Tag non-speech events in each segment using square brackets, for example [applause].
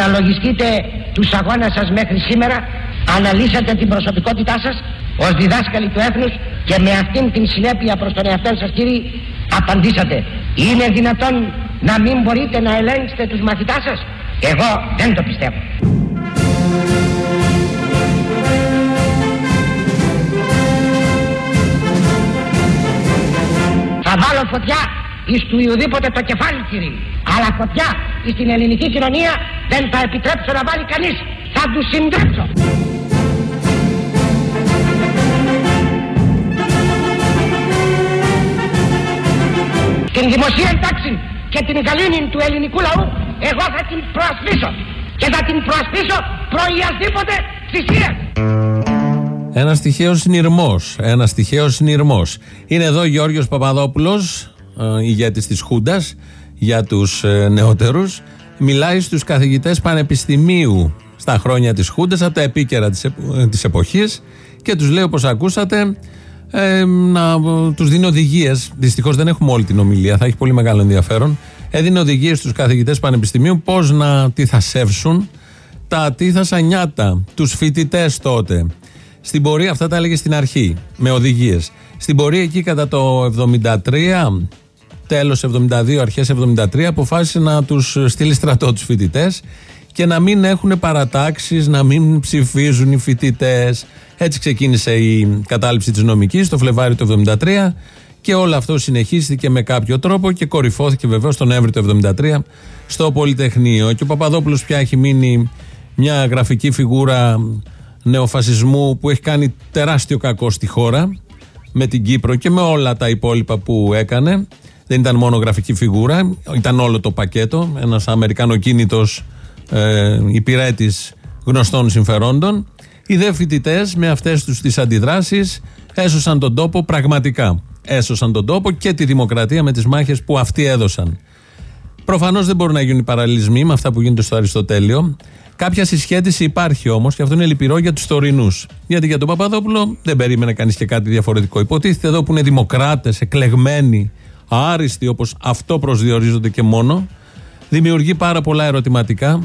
αναλογιστείτε τους αγώνες σας μέχρι σήμερα, αναλύσατε την προσωπικότητά σας ως διδάσκαλοι του έθνους και με αυτήν την συνέπεια προς τον εαυτό σας κύριοι απαντήσατε. Είναι δυνατόν να μην μπορείτε να ελέγξετε τους μαθητάς σας; Εγώ δεν το πιστεύω. Θα βάλω φωτιά εις του Ιουδήποτε το κεφάλι κύριε. Αλλά φωτιά εις την ελληνική κοινωνία δεν θα επιτρέψω να βάλει κανείς. Θα τους συντρέψω. Την δημοσία τάξη και την γαλήνη του ελληνικού λαού εγώ θα την προασπίσω. Και θα την προασπίσω προϊασδήποτε θυσία. Ένας τυχαίος συνειρμός. Ένας τυχαίος συνειρμός. Είναι εδώ ο Γιώργος Παπαδόπουλος, ε, ηγέτης της Χούντας, για τους ε, νεότερους. Μιλάει στους καθηγητές πανεπιστημίου στα χρόνια της Χούντας, από τα επίκαιρα της ε, εποχής και τους λέει, όπως ακούσατε, ε, να τους δίνει οδηγίες. Δυστυχώς δεν έχουμε όλη την ομιλία, θα έχει πολύ μεγάλο ενδιαφέρον. Έδινε οδηγίες στους καθηγητές πανεπιστημίου πώς να τυθασεύσουν τα τύθασα νιάτα, τους φοιτητές τότε. Στην πορεία, αυτά τα έλεγε στην αρχή, με οδηγίες. Στην πορεία εκεί κατά το 73, τέλος 72, αρχές 73, αποφάσισε να τους στείλει στρατό τους φοιτητές και να μην έχουν παρατάξεις, να μην ψηφίζουν οι φοιτητές. Έτσι ξεκίνησε η κατάληψη της νομικής το Φλεβάρι του 73 και όλο αυτό συνεχίστηκε με κάποιο τρόπο και κορυφώθηκε βεβαίως τον Νοέμβρη του 73 στο Πολυτεχνείο. Και ο Παπαδόπουλος πια έχει μείνει μια γραφική φιγούρα νεοφασισμού που έχει κάνει τεράστιο κακό στη χώρα με την Κύπρο και με όλα τα υπόλοιπα που έκανε. Δεν ήταν μόνο γραφική φιγούρα, ήταν όλο το πακέτο. Ένας Αμερικανοκίνητος ε, υπηρέτης γνωστών συμφερόντων. Οι δε φοιτητές με αυτές τους τις αντιδράσεις έσωσαν τον τόπο πραγματικά. Έσωσαν τον τόπο και τη δημοκρατία με τις μάχες που αυτοί έδωσαν. Προφανώς δεν μπορούν να γίνουν παραλληλισμοί με αυτά που γίνονται στο Αριστοτέλειο. Κάποια συσχέτιση υπάρχει όμως και αυτό είναι λυπηρό για τους τωρινούς. Γιατί για τον Παπαδόπουλο δεν περίμενε κανείς και κάτι διαφορετικό. Υποτίθεται εδώ που είναι δημοκράτες, εκλεγμένοι, άριστοι όπως αυτό προσδιορίζονται και μόνο, δημιουργεί πάρα πολλά ερωτηματικά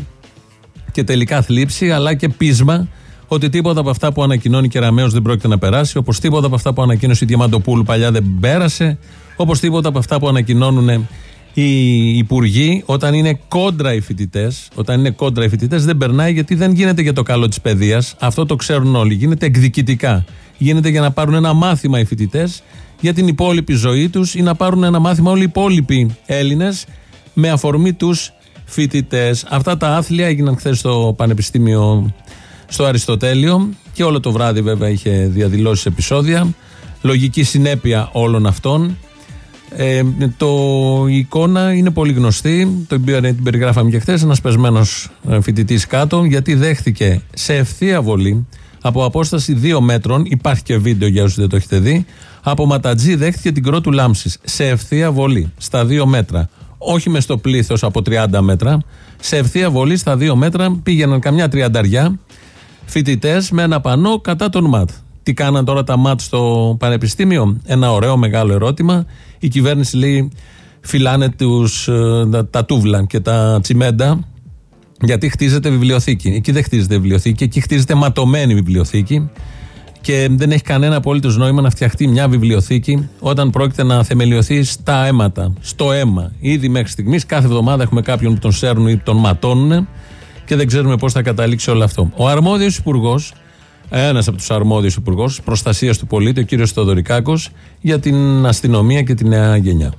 και τελικά θλίψη, αλλά και πείσμα ότι τίποτα από αυτά που ανακοινώνει και Ραμαίο δεν πρόκειται να περάσει, όπως τίποτα από αυτά που ανακοίνωσε η Διαμαντοπούλου παλιά δεν πέρασε, όπως τίποτα από αυτά που ανακοινώνουν οι υπουργοί, όταν είναι κόντρα οι φοιτητές, όταν είναι κόντρα οι φοιτητές, δεν περνάει γιατί δεν γίνεται για το καλό της παιδείας. Αυτό το ξέρουν όλοι. Γίνεται εκδικητικά. Γίνεται για να πάρουν ένα μάθημα οι φοιτητές για την υπόλοιπη ζωή τους ή να πάρουν ένα μάθημα όλοι οι υπόλοιποι Έλληνες με αφορμή τους φοιτητές. Αυτά τα άθλια έγιναν χθες στο Πανεπιστήμιο στο Αριστοτέλειο και όλο το βράδυ βέβαια είχε διαδηλώσει επεισόδια. Λογική συνέπεια όλων αυτών. Ε, το, η εικόνα είναι πολύ γνωστή. Το, την περιγράφαμε και χθες. Ένας πεσμένος ε, φοιτητής κάτω, γιατί δέχθηκε σε ευθεία βολή από απόσταση 2 μέτρων. Υπάρχει και βίντεο για όσου δεν το έχετε δει. Από ματατζή δέχθηκε την κρότου λάμψης σε ευθεία βολή στα 2 μέτρα. Όχι μες στο πλήθος από 30 μέτρα. Σε ευθεία βολή στα 2 μέτρα πήγαιναν καμιά τριανταριά φοιτητές με ένα πανό κατά τον ΜΑΤ. Τι κάναν τώρα τα ΜΑΤ στο Πανεπιστήμιο, ένα ωραίο μεγάλο ερώτημα. Η κυβέρνηση λέει φυλάνε τους, ε, τα, τούβλα και τα τσιμέντα γιατί χτίζεται βιβλιοθήκη. Εκεί δεν χτίζεται βιβλιοθήκη, εκεί χτίζεται ματωμένη βιβλιοθήκη και δεν έχει κανένα απόλυτο νόημα να φτιαχτεί μια βιβλιοθήκη όταν πρόκειται να θεμελιωθεί στα αίματα, στο αίμα. Ήδη μέχρι στιγμής, κάθε εβδομάδα έχουμε κάποιον που τον σέρνουν ή τον ματώνουν και δεν ξέρουμε πώς θα καταλήξει όλο αυτό. Ο αρμόδιος υπουργός, ένας από τους αρμόδιους υπουργού προστασίας του πολίτη, ο κύριος Στοδωρικάκο, για την αστυνομία και τη νέα γενιά.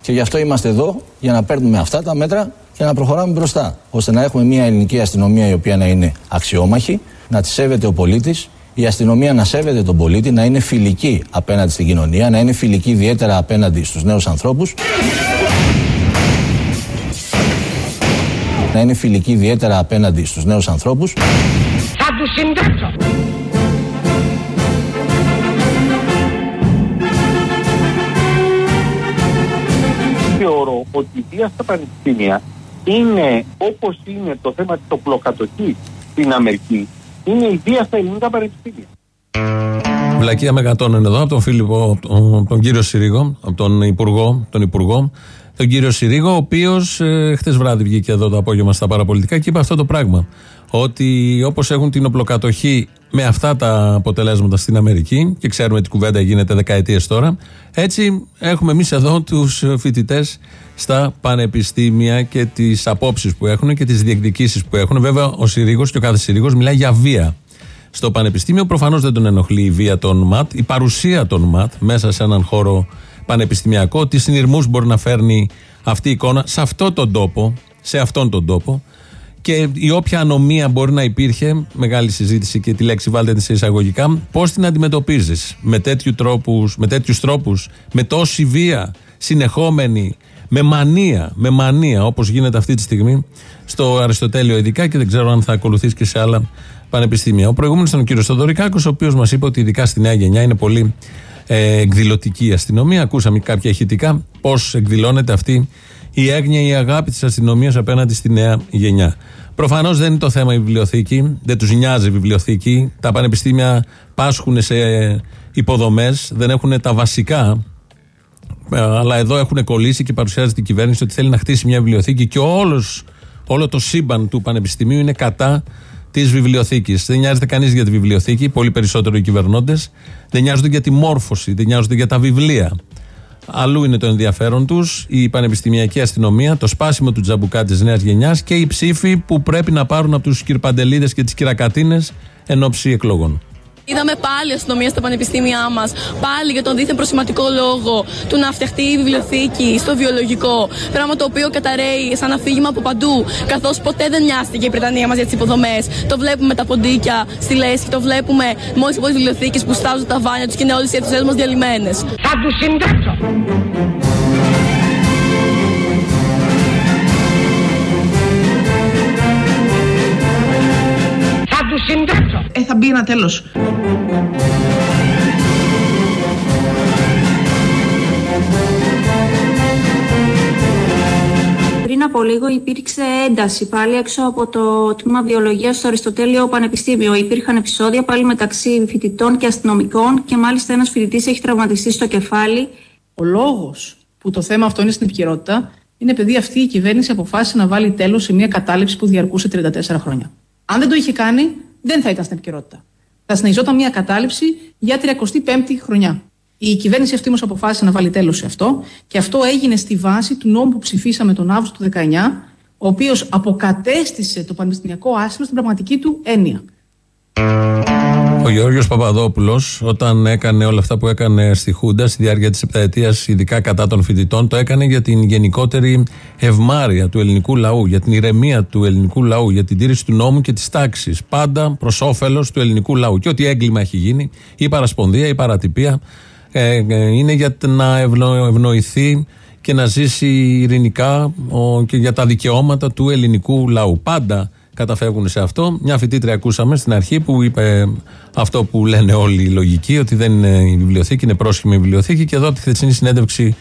Και γι' αυτό είμαστε εδώ, για να παίρνουμε αυτά τα μέτρα και να προχωράμε μπροστά. ώστε να έχουμε μια ελληνική αστυνομία η οποία να είναι αξιόμαχη, να τη σέβεται ο πολίτης, η αστυνομία να σέβεται τον πολίτη, να είναι φιλική απέναντι στην κοινωνία, να είναι φιλική ιδιαίτερα απέναντι στους νέους ανθρώπους να είναι φιλική ιδιαίτερα απέναντι στους νέους ανθρώπους. Θα τους συντάξω. Θεωρώ ότι η βία στα πανεπιστήμια είναι όπως είναι το θέμα της οπλοκατοχής στην Αμερική, είναι η βία στα ελληνικά πανεπιστήμια. Βλακία με εδώ από τον Φίλιππο, από τον κύριο Συρίγο, από τον Υπουργό, τον Υπουργό τον κύριο Συρίγο, ο οποίος ε, χτε βράδυ βγήκε εδώ το απόγευμα στα παραπολιτικά και είπε αυτό το πράγμα. Ότι όπως έχουν την οπλοκατοχή με αυτά τα αποτελέσματα στην Αμερική, και ξέρουμε ότι η κουβέντα γίνεται δεκαετίες τώρα, έτσι έχουμε εμείς εδώ τους φοιτητές στα πανεπιστήμια και τις απόψεις που έχουν και τις διεκδικήσεις που έχουν. Βέβαια, ο Συρίγο και ο κάθε Συρίγο μιλάει για βία στο πανεπιστήμιο. Προφανώς δεν τον ενοχλεί η βία των ΜΑΤ, η παρουσία των ΜΑΤ μέσα σε έναν χώρο πανεπιστημιακό, τι συνειρμούς μπορεί να φέρνει αυτή η εικόνα σε αυτόν τον τόπο, σε αυτόν τον τόπο. Και η όποια ανομία μπορεί να υπήρχε, μεγάλη συζήτηση και τη λέξη βάλτε σε εισαγωγικά, πώς την αντιμετωπίζεις; Με τέτοιου τρόπους, με τέτοιους τρόπους, με τόση βία, συνεχόμενη, με μανία, με μανία όπως γίνεται αυτή τη στιγμή στο Αριστοτέλειο ειδικά και δεν ξέρω αν θα ακολουθήσει και σε άλλα πανεπιστήμια. Ο προηγούμενος ήταν ο κύριος Θοδωρικάκος, ο οποίος μας είπε ότι ειδικά στη νέα γενιά είναι πολύ ε, εκδηλωτική αστυνομία. Ακούσαμε κάποια ηχητικά πώς εκδηλώνεται αυτή η έγνοια, η αγάπη της αστυνομίας απέναντι στη νέα γενιά. Προφανώς δεν είναι το θέμα η βιβλιοθήκη, δεν τους νοιάζει η βιβλιοθήκη. Τα πανεπιστήμια πάσχουν σε υποδομές, δεν έχουν τα βασικά. Ε, αλλά εδώ έχουν κολλήσει και παρουσιάζεται η κυβέρνηση ότι θέλει να χτίσει μια βιβλιοθήκη και όλος, όλο το σύμπαν του πανεπιστημίου είναι κατά της βιβλιοθήκης. Δεν νοιάζεται κανείς για τη βιβλιοθήκη, πολύ περισσότερο οι κυβερνώντες. Δεν νοιάζονται για τη μόρφωση, δεν νοιάζονται για τα βιβλία. Αλλού είναι το ενδιαφέρον τους, η πανεπιστημιακή αστυνομία, το σπάσιμο του τζαμπουκά της νέας γενιάς και οι ψήφοι που πρέπει να πάρουν από τους κυρπαντελίδες και τις κυρακατίνες εν ώψη εκλογών. Είδαμε πάλι αστυνομία στα πανεπιστήμια μας, πάλι για τον δίθεν προσηματικό λόγο του να φτιαχτεί η βιβλιοθήκη στο βιολογικό. Πράγμα το οποίο καταραίει σαν αφήγημα από παντού, καθώς ποτέ δεν νοιάστηκε η Βρετανία μας για τις υποδομές. Το βλέπουμε τα ποντίκια στη Λέσχη, το βλέπουμε μόλις από τις βιβλιοθήκες που στάζουν τα βάνια τους και είναι όλες οι αίθουσες μας διαλυμένες. Θα τους συντάξω! Του συντάξω! Ε, θα μπει ένα τέλος. Πριν από λίγο υπήρξε ένταση πάλι έξω από το τμήμα βιολογίας στο Αριστοτέλειο Πανεπιστήμιο. Υπήρχαν επεισόδια πάλι μεταξύ φοιτητών και αστυνομικών και μάλιστα ένας φοιτητής έχει τραυματιστεί στο κεφάλι. Ο λόγος που το θέμα αυτό είναι στην επικαιρότητα είναι επειδή αυτή η κυβέρνηση αποφάσισε να βάλει τέλος σε μια κατάληψη που διαρκούσε 34 χρόνια. Αν δεν το είχε κάνει, δεν θα ήταν στην επικαιρότητα. Θα συνεχιζόταν μια κατάληψη για 35η χρονιά. Η κυβέρνηση αυτή όμως αποφάσισε να βάλει τέλος σε αυτό και αυτό έγινε στη βάση του νόμου που ψηφίσαμε τον Αύγουστο του 19, ο οποίος αποκατέστησε το πανεπιστημιακό άσυλο στην πραγματική του έννοια. Ο Γιώργος Παπαδόπουλος, όταν έκανε όλα αυτά που έκανε στη Χούντα στη διάρκεια της επταετίας, ειδικά κατά των φοιτητών, το έκανε για την γενικότερη ευμάρεια του ελληνικού λαού, για την ηρεμία του ελληνικού λαού, για την τήρηση του νόμου και της τάξης. Πάντα προς όφελος του ελληνικού λαού. Και ό,τι έγκλημα έχει γίνει, η παρασπονδία, η παρατυπία, ε, ε, είναι για να ευνοηθεί και να ζήσει ειρηνικά ο, και για τα δικαιώματα του ελληνικού λαού. Πάντα καταφεύγουν σε αυτό. Μια φοιτήτρια ακούσαμε στην αρχή που είπε αυτό που λένε όλοι οι λογικοί, ότι δεν είναι η βιβλιοθήκη, είναι πρόσχημη η βιβλιοθήκη. Και εδώ τη χθεσινή συνέντευξη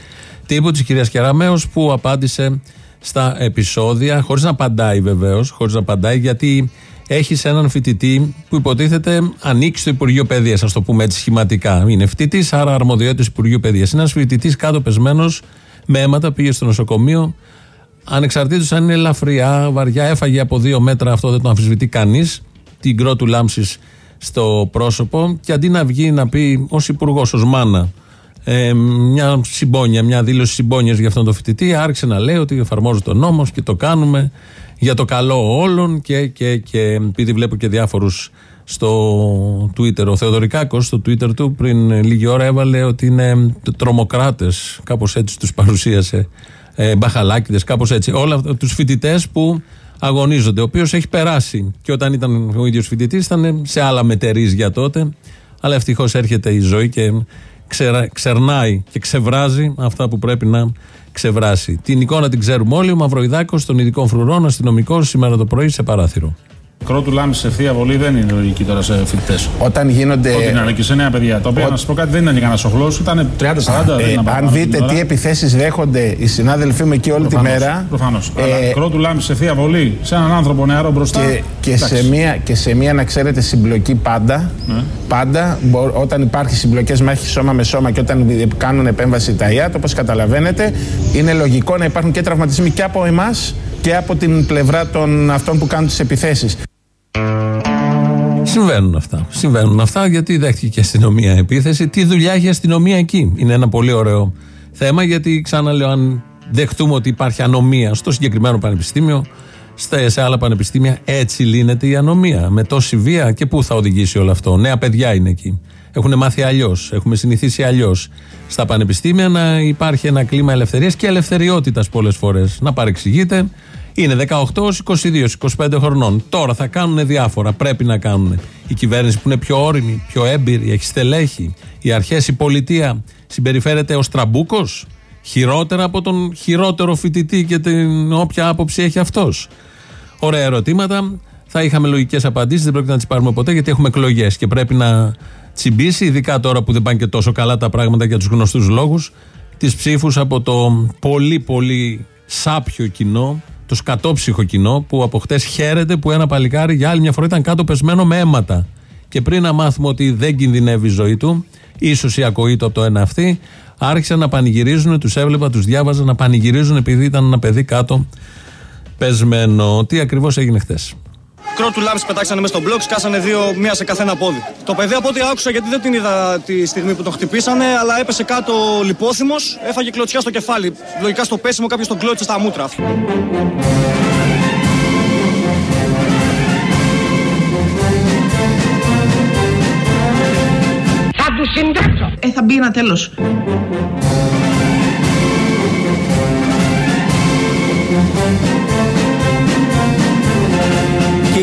τύπου της κυρίας Κεραμέως που απάντησε στα επεισόδια, χωρίς να απαντάει βεβαίως, χωρίς να απαντάει, γιατί έχεις έναν φοιτητή που υποτίθεται ανοίξει στο Υπουργείο Παιδείας, ας το πούμε έτσι σχηματικά. Είναι φοιτητής, άρα αρμοδιότητα Υπουργείου Παιδείας. Ένας φοιτητής κάτω πεσμένος με αίματα πήγε στο νοσοκομείο Ανεξαρτήτως αν είναι ελαφριά, βαριά, έφαγε από δύο μέτρα, αυτό δεν το αμφισβητεί κανείς. Την κρότου λάμψης στο πρόσωπο. Και αντί να βγει να πει ως υπουργός, ως μάνα, ε, μια συμπόνια, μια δήλωση συμπόνιας για αυτόν τον φοιτητή, άρχισε να λέει ότι εφαρμόζει τον νόμος και το κάνουμε για το καλό όλων. Και, και, και επειδή βλέπω και διάφορους στο Twitter, ο Θεοδωρικάκος στο Twitter του πριν λίγη ώρα έβαλε ότι είναι τρομοκράτες. Κάπως έτσι τους παρουσίασε ε, μπαχαλάκιδες, κάπως έτσι. Όλα τους φοιτητές που αγωνίζονται. Ο οποίος έχει περάσει. Και όταν ήταν ο ίδιος φοιτητής, ήταν σε άλλα μετερίζια τότε. Αλλά ευτυχώς έρχεται η ζωή και ξερα, ξερνάει και ξεβράζει αυτά που πρέπει να ξεβράσει. Την εικόνα την ξέρουμε όλοι. Ο Μαυροϊδάκος των ειδικών φρουρών, αστυνομικός, σήμερα το πρωί σε παράθυρο. Κρότου λάμπη σε ευθεία βολή δεν είναι λογική τώρα σε φοιτητές. Όταν γίνονται. Ό,τι είναι και σε νέα παιδιά. Τα οποία, να σας πω κάτι, δεν ήταν και κανένας οχλός, ήταν 30-40. Ε, αν δείτε τι επιθέσεις δέχονται οι συνάδελφοί μου εκεί όλη προφανώς, τη μέρα. Προφανώς. Ε, κρότου λάμπη σε ευθεία βολή σε έναν άνθρωπο νεαρό μπροστά. Και, και, σε μία, και σε μία, να ξέρετε, συμπλοκή πάντα. Ναι. Πάντα, μπο, όταν υπάρχει συμπλοκές μέχρι σώμα με σώμα και όταν κάνουν επέμβαση τα ΙΑΤ, όπως καταλαβαίνετε, είναι λογικό να υπάρχουν και τραυματισμοί και από εμάς και από την πλευρά των αυτών που κάνουν τις επιθέσεις. Συμβαίνουν αυτά. Συμβαίνουν αυτά γιατί δέχτηκε και η αστυνομία επίθεση. Τι δουλειά έχει η αστυνομία εκεί; Είναι ένα πολύ ωραίο θέμα γιατί ξαναλέω αν δεχτούμε ότι υπάρχει ανομία στο συγκεκριμένο πανεπιστήμιο, σε άλλα πανεπιστήμια έτσι λύνεται η ανομία. Με τόση βία και πού θα οδηγήσει όλο αυτό; Νέα παιδιά είναι εκεί. Έχουν μάθει αλλιώς. Έχουμε συνηθίσει αλλιώς στα πανεπιστήμια να υπάρχει ένα κλίμα ελευθερίας και ελευθεριότητας πολλές φορές. Να παρεξηγείτε. Είναι 18, 22, 25 χρονών. Τώρα θα κάνουν διάφορα. Πρέπει να κάνουν. Η κυβέρνηση που είναι πιο όρημη, πιο έμπειρη, έχει στελέχη. Οι αρχές, η πολιτεία συμπεριφέρεται ως τραμπούκος. Χειρότερα από τον χειρότερο φοιτητή και την όποια άποψη έχει αυτός. Ωραία ερωτήματα. Θα είχαμε λογικές απαντήσεις. Δεν πρέπει να τις πάρουμε ποτέ γιατί έχουμε εκλογές και πρέπει να τσιμπήσει, ειδικά τώρα που δεν πάνε και τόσο καλά τα πράγματα για τους γνωστούς λόγους, τις ψήφους από το πολύ πολύ σάπιο κοινό, το σκατόψυχο κοινό που από χτες χαίρεται που ένα παλικάρι για άλλη μια φορά ήταν κάτω πεσμένο με αίματα. Και πριν να μάθουμε ότι δεν κινδυνεύει η ζωή του, ίσως η ακοή του από το ένα αυτή, άρχισαν να πανηγυρίζουν, τους έβλεπα, τους διάβαζα να πανηγυρίζουν επειδή ήταν ένα παιδί κάτω πεσμένο. Τι ακριβώς έγινε χθε. Κρότου λάμπης πετάξανε μέσα στον μπλοκ, σκάσανε δύο, μία σε καθένα πόδι. Το παιδί από ό,τι άκουσα γιατί δεν την είδα τη στιγμή που το χτυπήσανε, αλλά έπεσε κάτω λιπόθυμος, έφαγε κλωτσιά στο κεφάλι. Λογικά στο πέσιμο κάποιος τον κλώτσε στα μούτρα. Θα τους συντάξω. Ε, θα μπει ένα τέλος.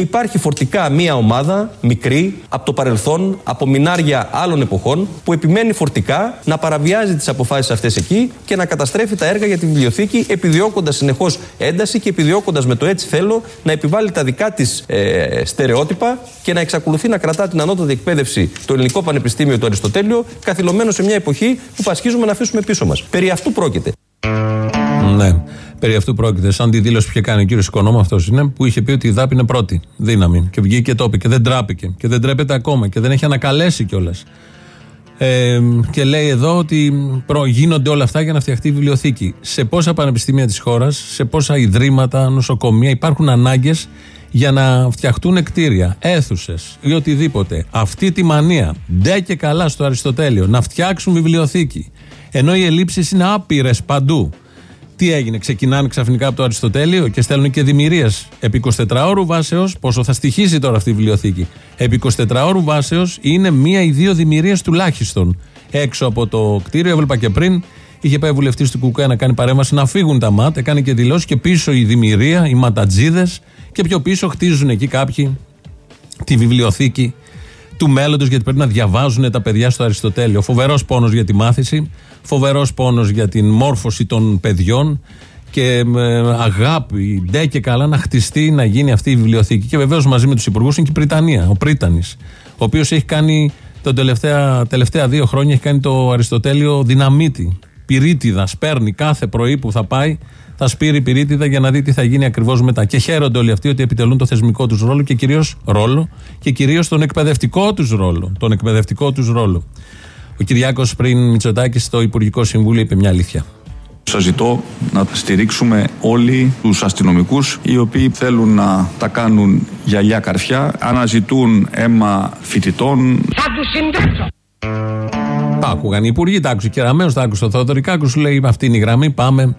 Υπάρχει φορτικά μία ομάδα μικρή από το παρελθόν, από μινάρια άλλων εποχών, που επιμένει φορτικά να παραβιάζει τις αποφάσεις αυτές εκεί και να καταστρέφει τα έργα για τη βιβλιοθήκη, επιδιώκοντας συνεχώς ένταση και επιδιώκοντας με το έτσι θέλω να επιβάλλει τα δικά της ε, στερεότυπα και να εξακολουθεί να κρατά την ανώτατη εκπαίδευση το Ελληνικό Πανεπιστήμιο του Αριστοτέλειο, καθυλωμένο σε μια εποχή που πασχίζουμε να αφήσουμε πίσω μας. Περί αυτού πρόκειται. Ναι. Περί αυτού πρόκειται. Σαν τη δήλωση που είχε κάνει ο κύριος Οικονόμο, αυτός είναι, που είχε πει ότι η ΔΑΠ είναι πρώτη δύναμη. Και βγήκε και το είπε και δεν τράπηκε. Και δεν τρέπεται ακόμα και δεν έχει ανακαλέσει κιόλας. Ε, και λέει εδώ ότι προ, γίνονται όλα αυτά για να φτιαχτεί η βιβλιοθήκη. Σε πόσα πανεπιστήμια της χώρας, σε πόσα ιδρύματα, νοσοκομεία υπάρχουν ανάγκες για να φτιαχτούν κτίρια, αίθουσες ή οτιδήποτε. Αυτή τη μανία, ντε και καλά στο Αριστοτέλειο, να φτιάξουν βιβλιοθήκη. Ενώ οι ελλείψεις είναι άπειρες παντού. Τι έγινε, ξεκινάνε ξαφνικά από το Αριστοτέλειο και στέλνουν και δημιουργίες επί 24 ώρου βάσεως. Πόσο θα στοιχήσει τώρα αυτή η βιβλιοθήκη; Επί 24 ώρου βάσεως είναι μία ή δύο δημιουργίες τουλάχιστον έξω από το κτίριο. Έβλεπα και πριν, είχε πάει βουλευτής του Κουκουέ να κάνει παρέμβαση να φύγουν τα ΜΑΤ. Έκανε και δηλώσεις και πίσω η δημιουργία, οι ματατζίδες και πιο πίσω χτίζουν εκεί κάποιοι τη βιβλιοθήκη του μέλλοντος, γιατί πρέπει να διαβάζουν τα παιδιά στο Αριστοτέλειο. Φοβερός πόνος για τη μάθηση, φοβερός πόνος για την μόρφωση των παιδιών και με αγάπη, ντε και καλά να χτιστεί, να γίνει αυτή η βιβλιοθήκη. Και βεβαίως μαζί με τους υπουργούς είναι και η Πριτανία, ο Πρίτανης, ο οποίος έχει κάνει τον τελευταία, τελευταία δύο χρόνια έχει κάνει το Αριστοτέλειο δυναμίτη. Πυρίτιδα, σπέρνει κάθε πρωί που θα πάει θα σπείρει πυρίτιδα για να δει τι θα γίνει ακριβώς μετά. Και χαίρονται όλοι αυτοί ότι επιτελούν το θεσμικό τους ρόλο και κυρίως ρόλο και κυρίως τον εκπαιδευτικό τους ρόλο. Τον εκπαιδευτικό τους ρόλο. Ο Κυριάκος πριν Μητσοτάκης στο Υπουργικό Συμβούλιο είπε μια αλήθεια. Σας ζητώ να στηρίξουμε όλοι τους αστυνομικούς οι οποίοι θέλουν να τα κάνουν γυαλιά καρφιά, αναζητούν αίμα φοιτητών. Θα τους συντάξω. Τα άκουγαν οι υπουργοί, τα άκουσε και Ραμαίο, τα άκουσε ο Θοδωρικάκου, σου λέει αυτή είναι η γραμμή, πάμε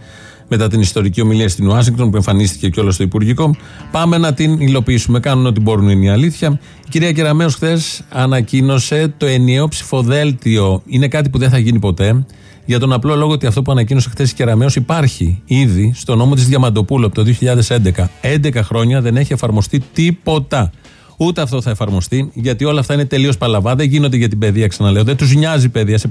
μετά την ιστορική ομιλία στην Ουάσιγκτον που εμφανίστηκε και όλο στο Υπουργικό. Πάμε να την υλοποιήσουμε. Κάνουν ό,τι μπορούν, είναι η αλήθεια. Η κυρία Κεραμέο χθες ανακοίνωσε το ενιαίο ψηφοδέλτιο. Είναι κάτι που δεν θα γίνει ποτέ. Για τον απλό λόγο ότι αυτό που ανακοίνωσε χθες η Κεραμέο υπάρχει ήδη στο νόμο της Διαμαντοπούλου από το 2011. 11 χρόνια δεν έχει εφαρμοστεί τίποτα. Ούτε αυτό θα εφαρμοστεί, γιατί όλα αυτά είναι τελείως παλαβά. Δεν γίνονται για την παιδεία, ξαναλέω. Δεν τους νοιάζει η παιδεία. Σε,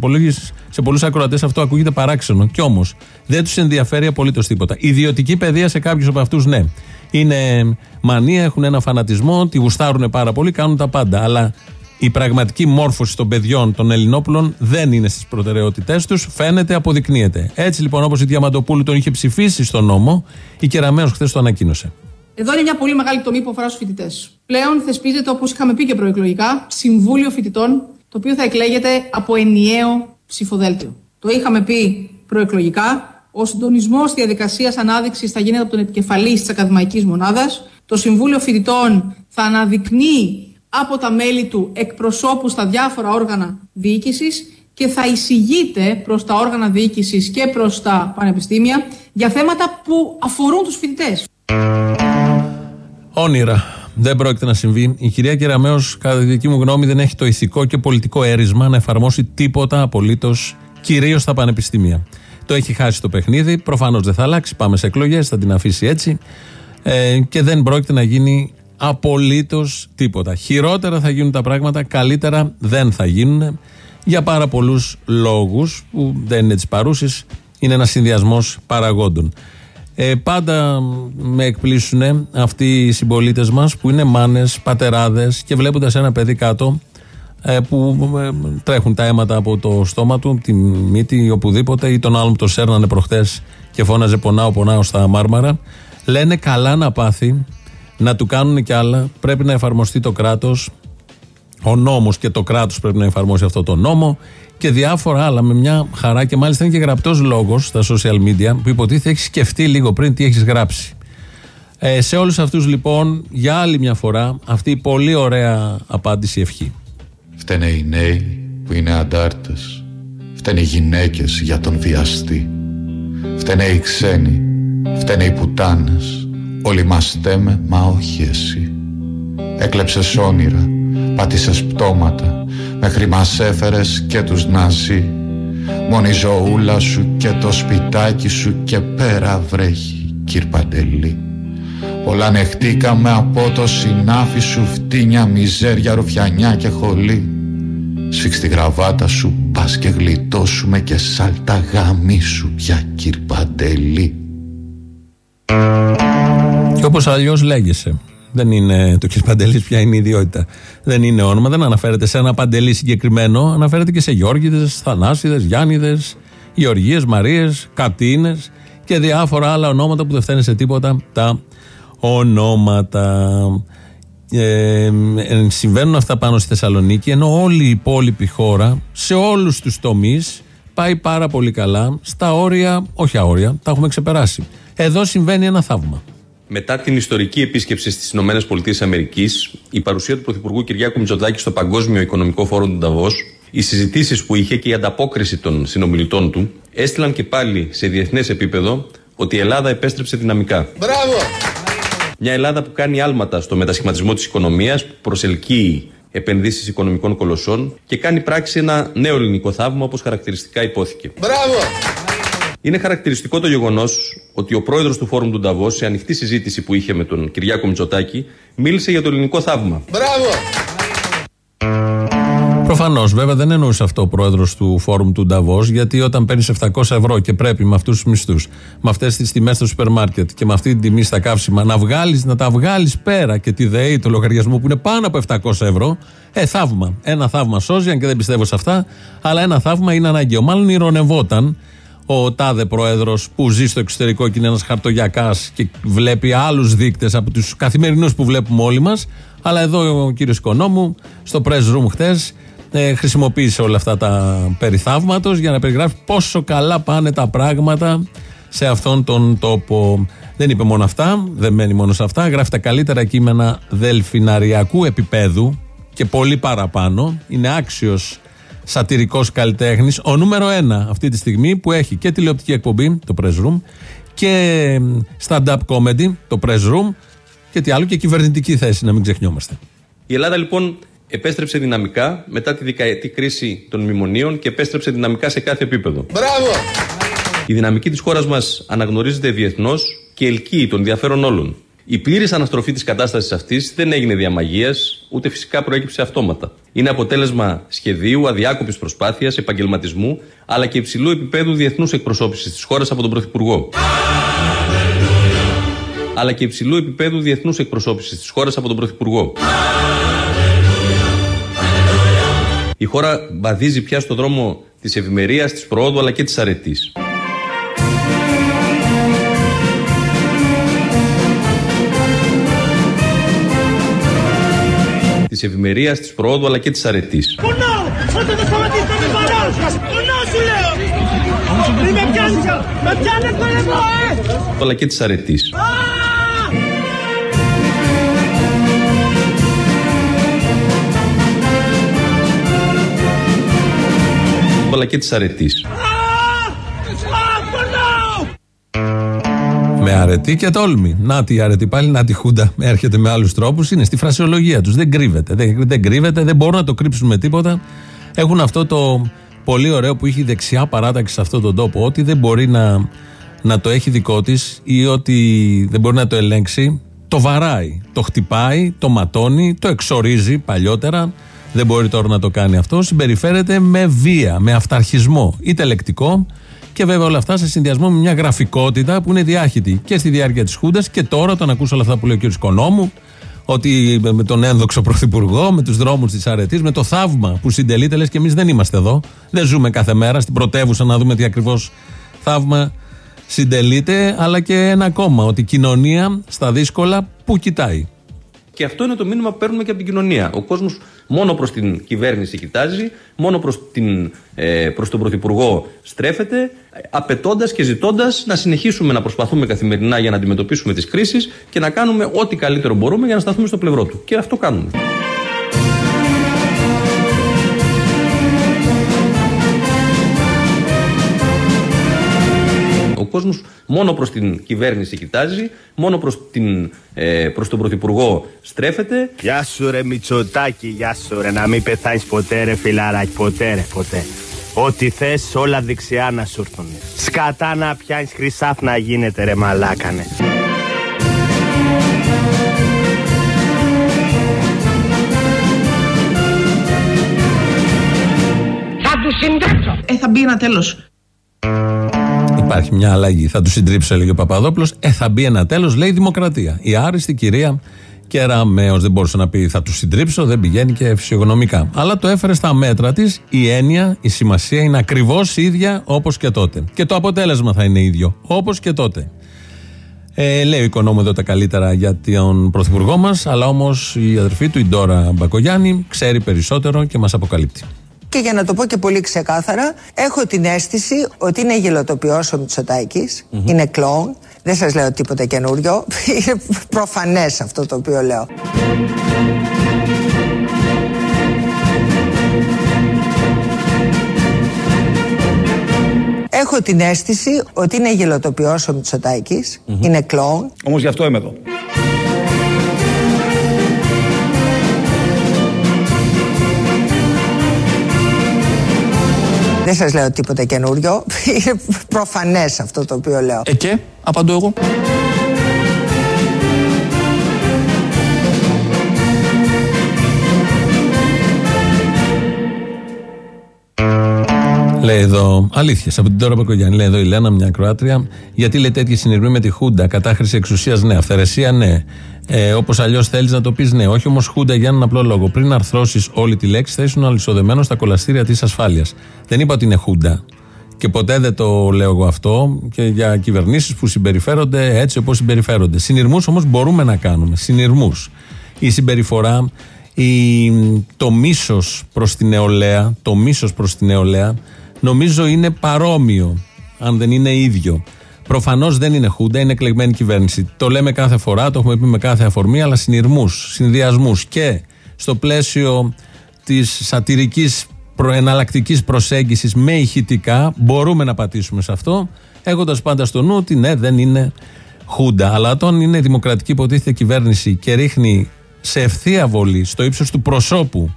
σε πολλούς ακροατές αυτό ακούγεται παράξενο. Κι όμως δεν τους ενδιαφέρει απολύτως τίποτα. Ιδιωτική παιδεία σε κάποιους από αυτούς, ναι. Είναι μανία, έχουν ένα φανατισμό, τη γουστάρουν πάρα πολύ, κάνουν τα πάντα. Αλλά η πραγματική μόρφωση των παιδιών των Ελληνόπουλων δεν είναι στις προτεραιότητές τους. Φαίνεται, αποδεικνύεται. Έτσι λοιπόν, όπως η Διαμαντοπούλου τον είχε ψηφίσει στο νόμο, η Κεραμαίο χθες το ανακοίνωσε. Εδώ είναι μια πολύ μεγάλη τομή που αφορά στους φοιτητές. Πλέον θεσπίζεται, όπως είχαμε πει και προεκλογικά, Συμβούλιο Φοιτητών, το οποίο θα εκλέγεται από ενιαίο ψηφοδέλτιο. Το είχαμε πει προεκλογικά. Ο συντονισμός διαδικασίας ανάδειξης θα γίνεται από τον επικεφαλής της ακαδημαϊκής μονάδας. Το Συμβούλιο Φοιτητών θα αναδεικνύει από τα μέλη του εκπροσώπους στα διάφορα όργανα διοίκησης και θα εισηγείται προς τα όργανα διοίκησης και προς τα πανεπιστήμια για θέματα που αφορούν τους φοιτητές. Όνειρα. Δεν πρόκειται να συμβεί. Η κυρία Κεραμέο, κατά τη δική μου γνώμη, δεν έχει το ηθικό και πολιτικό έρισμα να εφαρμόσει τίποτα απολύτως, κυρίως στα πανεπιστήμια. Το έχει χάσει το παιχνίδι. Προφανώς δεν θα αλλάξει. Πάμε σε εκλογές, θα την αφήσει έτσι. Ε, και δεν πρόκειται να γίνει απολύτως τίποτα. Χειρότερα θα γίνουν τα πράγματα, καλύτερα δεν θα γίνουν για πάρα πολλούς λόγους που δεν είναι της παρούσης, είναι ένας συνδυασμός παραγόντων. Ε, πάντα με εκπλήσουν αυτοί οι συμπολίτες μας που είναι μάνες, πατεράδες και βλέποντας ένα παιδί κάτω ε, που ε, τρέχουν τα αίματα από το στόμα του, τη μύτη ή οπουδήποτε, ή τον άλλον που το σέρνανε προχτές και φώναζε Πονάω, πονάω στα μάρμαρα. Λένε καλά να πάθει να του κάνουν κι άλλα. Πρέπει να εφαρμοστεί το κράτος. Ο νόμος και το κράτος πρέπει να εφαρμόσει αυτό το νόμο και διάφορα άλλα με μια χαρά. Και μάλιστα είναι και γραπτός λόγος στα social media που υποτίθεται έχεις σκεφτεί λίγο πριν τι έχεις γράψει. Ε, σε όλους αυτούς λοιπόν, για άλλη μια φορά, αυτή η πολύ ωραία απάντηση ευχή. Φταίνε οι νέοι που είναι αντάρτες. Φταίνε οι γυναίκες για τον βιαστή. Φταίνε οι ξένοι. Φταίνε οι πουτάνες Όλοι μας στέμε, μα όχι εσύ. Έκλεψες όνειρα, πάτησες πτώματα, μέχρι μας έφερες και τους ναζί. Μόνη η ζωούλα σου και το σπιτάκι σου και πέρα βρέχει, κύρ Παντελή. Πολλά νεχτήκαμε από το συνάφι σου, φτύνια, μιζέρια, ρουφιανιά και χολή. Σφίξ τη γραβάτα σου, πας και γλιτώσουμε και σάλτα γάμι σου πια κύρ Παντελή. Και όπως αλλιώς λέγεσαι. Δεν είναι το κ. Παντελής, πια είναι η ιδιότητα. Δεν είναι όνομα, δεν αναφέρεται σε ένα Παντελή συγκεκριμένο. Αναφέρεται και σε Γιώργηδες, Θανάσιδες, Γιάννηδες, Γεωργίες, Μαρίες, Κατίνες και διάφορα άλλα ονόματα που δεν φταίνουν σε τίποτα τα ονόματα. Ε, συμβαίνουν αυτά πάνω στη Θεσσαλονίκη ενώ όλη η υπόλοιπη χώρα σε όλους τους τομείς πάει πάρα πολύ καλά στα όρια, όχι αόρια, τα έχουμε ξεπεράσει. Εδώ συμβαίνει ένα θαύμα. Μετά την ιστορική επίσκεψη στις ΗΠΑ, η παρουσία του Πρωθυπουργού Κυριάκου Μητσοτάκη στο Παγκόσμιο Οικονομικό Φόρο του Νταβός, οι συζητήσεις που είχε και η ανταπόκριση των συνομιλητών του έστειλαν και πάλι σε διεθνές επίπεδο ότι η Ελλάδα επέστρεψε δυναμικά. Μπράβο! Μια Ελλάδα που κάνει άλματα στο μετασχηματισμό της οικονομίας, που προσελκύει επενδύσεις οικονομικών κολοσσών και κάνει πράξη ένα νέο ελληνικό θαύμα όπως χαρακτηριστικά υπόθηκε. Μπράβο! Είναι χαρακτηριστικό το γεγονός ότι ο πρόεδρος του Φόρουμ του Νταβός, σε ανοιχτή συζήτηση που είχε με τον Κυριάκο Μητσοτάκη, μίλησε για το ελληνικό θαύμα. Μπράβο! Προφανώς, βέβαια, δεν εννοούσε αυτό ο πρόεδρος του Φόρουμ του Νταβός, γιατί όταν παίρνεις 700 ευρώ και πρέπει με αυτούς τους μισθούς, με αυτές τις τιμές στο σούπερ μάρκετ και με αυτή την τιμή στα καύσιμα να, βγάλεις, να τα βγάλεις πέρα και τη ΔΕΗ, το λογαριασμό που είναι πάνω από 700 ευρώ, ε, θαύμα. Ένα θαύμα σώζει, αν και δεν πιστεύω σε αυτά, αλλά ένα θαύμα είναι αναγκαίο. Μάλλον ηρωνευόταν ο τάδε πρόεδρος που ζει στο εξωτερικό και είναι ένας χαρτογιακάς και βλέπει άλλους δείκτες από τους καθημερινούς που βλέπουμε όλοι μας. Αλλά εδώ ο κύριος Οικονόμου στο press room χτες ε, χρησιμοποίησε όλα αυτά τα περί για να περιγράφει πόσο καλά πάνε τα πράγματα σε αυτόν τον τόπο. Δεν είπε μόνο αυτά, δεν μένει μόνο σε αυτά. Γράφει τα καλύτερα κείμενα δελφιναριακού επίπεδου και πολύ παραπάνω. Είναι άξιος σατυρικός καλλιτέχνης, ο νούμερο ένα αυτή τη στιγμή που έχει και τηλεοπτική εκπομπή, το Press Room, και stand-up comedy, το Press Room, και τι άλλο, και κυβερνητική θέση, να μην ξεχνιόμαστε. Η Ελλάδα λοιπόν επέστρεψε δυναμικά μετά τη δεκαετή κρίση των μνημονίων και επέστρεψε δυναμικά σε κάθε επίπεδο. Μπράβο! Η δυναμική της χώρας μας αναγνωρίζεται διεθνώς και ελκύει τον ενδιαφέρον όλων. Η πλήρης αναστροφή της κατάστασης αυτής δεν έγινε διαμαγεία, ούτε φυσικά προέκυψε αυτόματα. Είναι αποτέλεσμα σχεδίου, αδιάκοπης προσπάθειας, επαγγελματισμού, αλλά και υψηλού επίπεδου διεθνούς εκπροσώπησης της χώρας από τον Πρωθυπουργό. αλλά και υψηλού επίπεδου διεθνούς εκπροσώπησης της χώρας από τον Πρωθυπουργό. Η χώρα βαδίζει πια στο δρόμο της ευημερίας, της προόδου αλλά και της αρετής. Της ευημερίας, της προόδου αλλά και της αρετής. Όταν δεν σταματήσει να με παράς! Πονάω σου λέω! Μην με πιάνεις! Με πιάνε κολεμό, ε! Αλλά και της αρετής. Αλλά και της αρετής. Με αρετή και τόλμη. Να τη αρετή πάλι, να τη χούντα. Έρχεται με άλλους τρόπους. Είναι στη φρασιολογία τους. Δεν κρύβεται. Δεν, δεν κρύβεται, δεν μπορούν να το κρύψουν με τίποτα. Έχουν αυτό το πολύ ωραίο που έχει η δεξιά παράταξη σε αυτόν τον τόπο. Ότι δεν μπορεί να, να το έχει δικό της ή ότι δεν μπορεί να το ελέγξει. Το βαράει. Το χτυπάει, το ματώνει, το εξορίζει παλιότερα. Δεν μπορεί τώρα να το κάνει αυτό. Συμπεριφέρεται με βία, με αυταρχισμό. Είτε λεκτικό, και βέβαια όλα αυτά σε συνδυασμό με μια γραφικότητα που είναι διάχυτη και στη διάρκεια της Χούντας και τώρα, όταν ακούσω όλα αυτά που λέει ο κ. Κονόμου, ότι με τον ένδοξο πρωθυπουργό, με τους δρόμους της αρετής, με το θαύμα που συντελείται, λες και εμείς δεν είμαστε εδώ. Δεν ζούμε κάθε μέρα στην πρωτεύουσα να δούμε τι ακριβώς θαύμα συντελείται, αλλά και ένα ακόμα, ότι η κοινωνία στα δύσκολα που κοιτάει. Και αυτό είναι το μήνυμα που παίρνουμε και από την κοινωνία. Ο κόσμος μόνο προς την κυβέρνηση κοιτάζει, μόνο προς ε, προς τον Πρωθυπουργό στρέφεται, απαιτώντας και ζητώντας να συνεχίσουμε να προσπαθούμε καθημερινά για να αντιμετωπίσουμε τις κρίσεις και να κάνουμε ό,τι καλύτερο μπορούμε για να σταθούμε στο πλευρό του. Και αυτό κάνουμε. Ο κόσμος μόνο προς την κυβέρνηση κοιτάζει, μόνο προς, την, ε, προς τον Πρωθυπουργό στρέφεται. Γεια σου ρε Μητσοτάκη, γεια σου ρε, να μην πεθάνεις ποτέ ρε φιλαράκι, ποτέ ρε, ποτέ. Ό,τι θες όλα δεξιά να σου έρθουν. Σκατά να πιάνεις χρυσάφ να γίνεται ρε μαλάκανε. Θα τους συντάξω. Ε, θα μπει ένα τέλος. Υπάρχει μια αλλαγή. Θα τους συντρίψω, έλεγε ο Παπαδόπουλος. Ε, θα μπει ένα τέλος, λέει Δημοκρατία. Η άριστη κυρία Κεραμέο δεν μπορούσε να πει θα τους συντρίψω, δεν πηγαίνει και φυσιογνωμικά. Αλλά το έφερε στα μέτρα της. Η έννοια, η σημασία είναι ακριβώς ίδια όπως και τότε. Και το αποτέλεσμα θα είναι ίδιο όπως και τότε. Ε, λέει ο οικονόμου εδώ τα καλύτερα για τον πρωθυπουργό μας, αλλά όμως η αδερφή του, η Ντόρα Μπακογιάννη, ξέρει περισσότερο και μας αποκαλύπτει. Και για να το πω και πολύ ξεκάθαρα, έχω την αίσθηση ότι είναι γελοτοποιός ο μητσοτακης είναι κλόουν. Δεν σας λέω τίποτα καινούριο. [laughs] Είναι προφανές αυτό το οποίο λέω. Έχω την αίσθηση ότι είναι γελοτοποιός ο μητσοτακης είναι κλόουν. Όμως γι' αυτό είμαι εδώ. Δεν σας λέω τίποτα καινούριο. Είναι προφανές αυτό το οποίο λέω. Ε και, απαντώ εγώ. Λέει εδώ, αλήθεια, από την τώρα Μπακογιάννη. Λέει εδώ η Λένα, μια Κροάτρια. Γιατί λέει τέτοιοι συνειρμοί με τη Χούντα, κατάχρηση εξουσίας, ναι, αυθαιρεσία, ναι. Ε, Όπως αλλιώς θέλεις να το πεις, ναι. Όχι όμως Χούντα για έναν απλό λόγο. Πριν αρθρώσεις όλη τη λέξη, θα ήσουν αλυσοδεμένος στα κολαστήρια της ασφάλειας. Δεν είπα ότι είναι Χούντα. Και ποτέ δεν το λέω εγώ αυτό και για κυβερνήσεις που συμπεριφέρονται έτσι όπως συμπεριφέρονται. Συνειρμούς όμως μπορούμε να κάνουμε. Συνειρμούς. Η συμπεριφορά, η, το μίσος προς την νεολαία, το μίσος προς την νεολαία, νομίζω είναι παρόμοιο, αν δεν είναι ίδιο. Προφανώς δεν είναι χούντα, είναι εκλεγμένη κυβέρνηση. Το λέμε κάθε φορά, το έχουμε πει με κάθε αφορμή, αλλά συνειρμούς, συνδυασμούς και στο πλαίσιο της σατυρικής εναλλακτικής προσέγγισης με ηχητικά, μπορούμε να πατήσουμε σε αυτό, έχοντας πάντα στο νου ότι ναι, δεν είναι χούντα. Αλλά όταν είναι δημοκρατική υποτίθεται κυβέρνηση και ρίχνει σε ευθεία βολή, στο ύψος του προσώπου,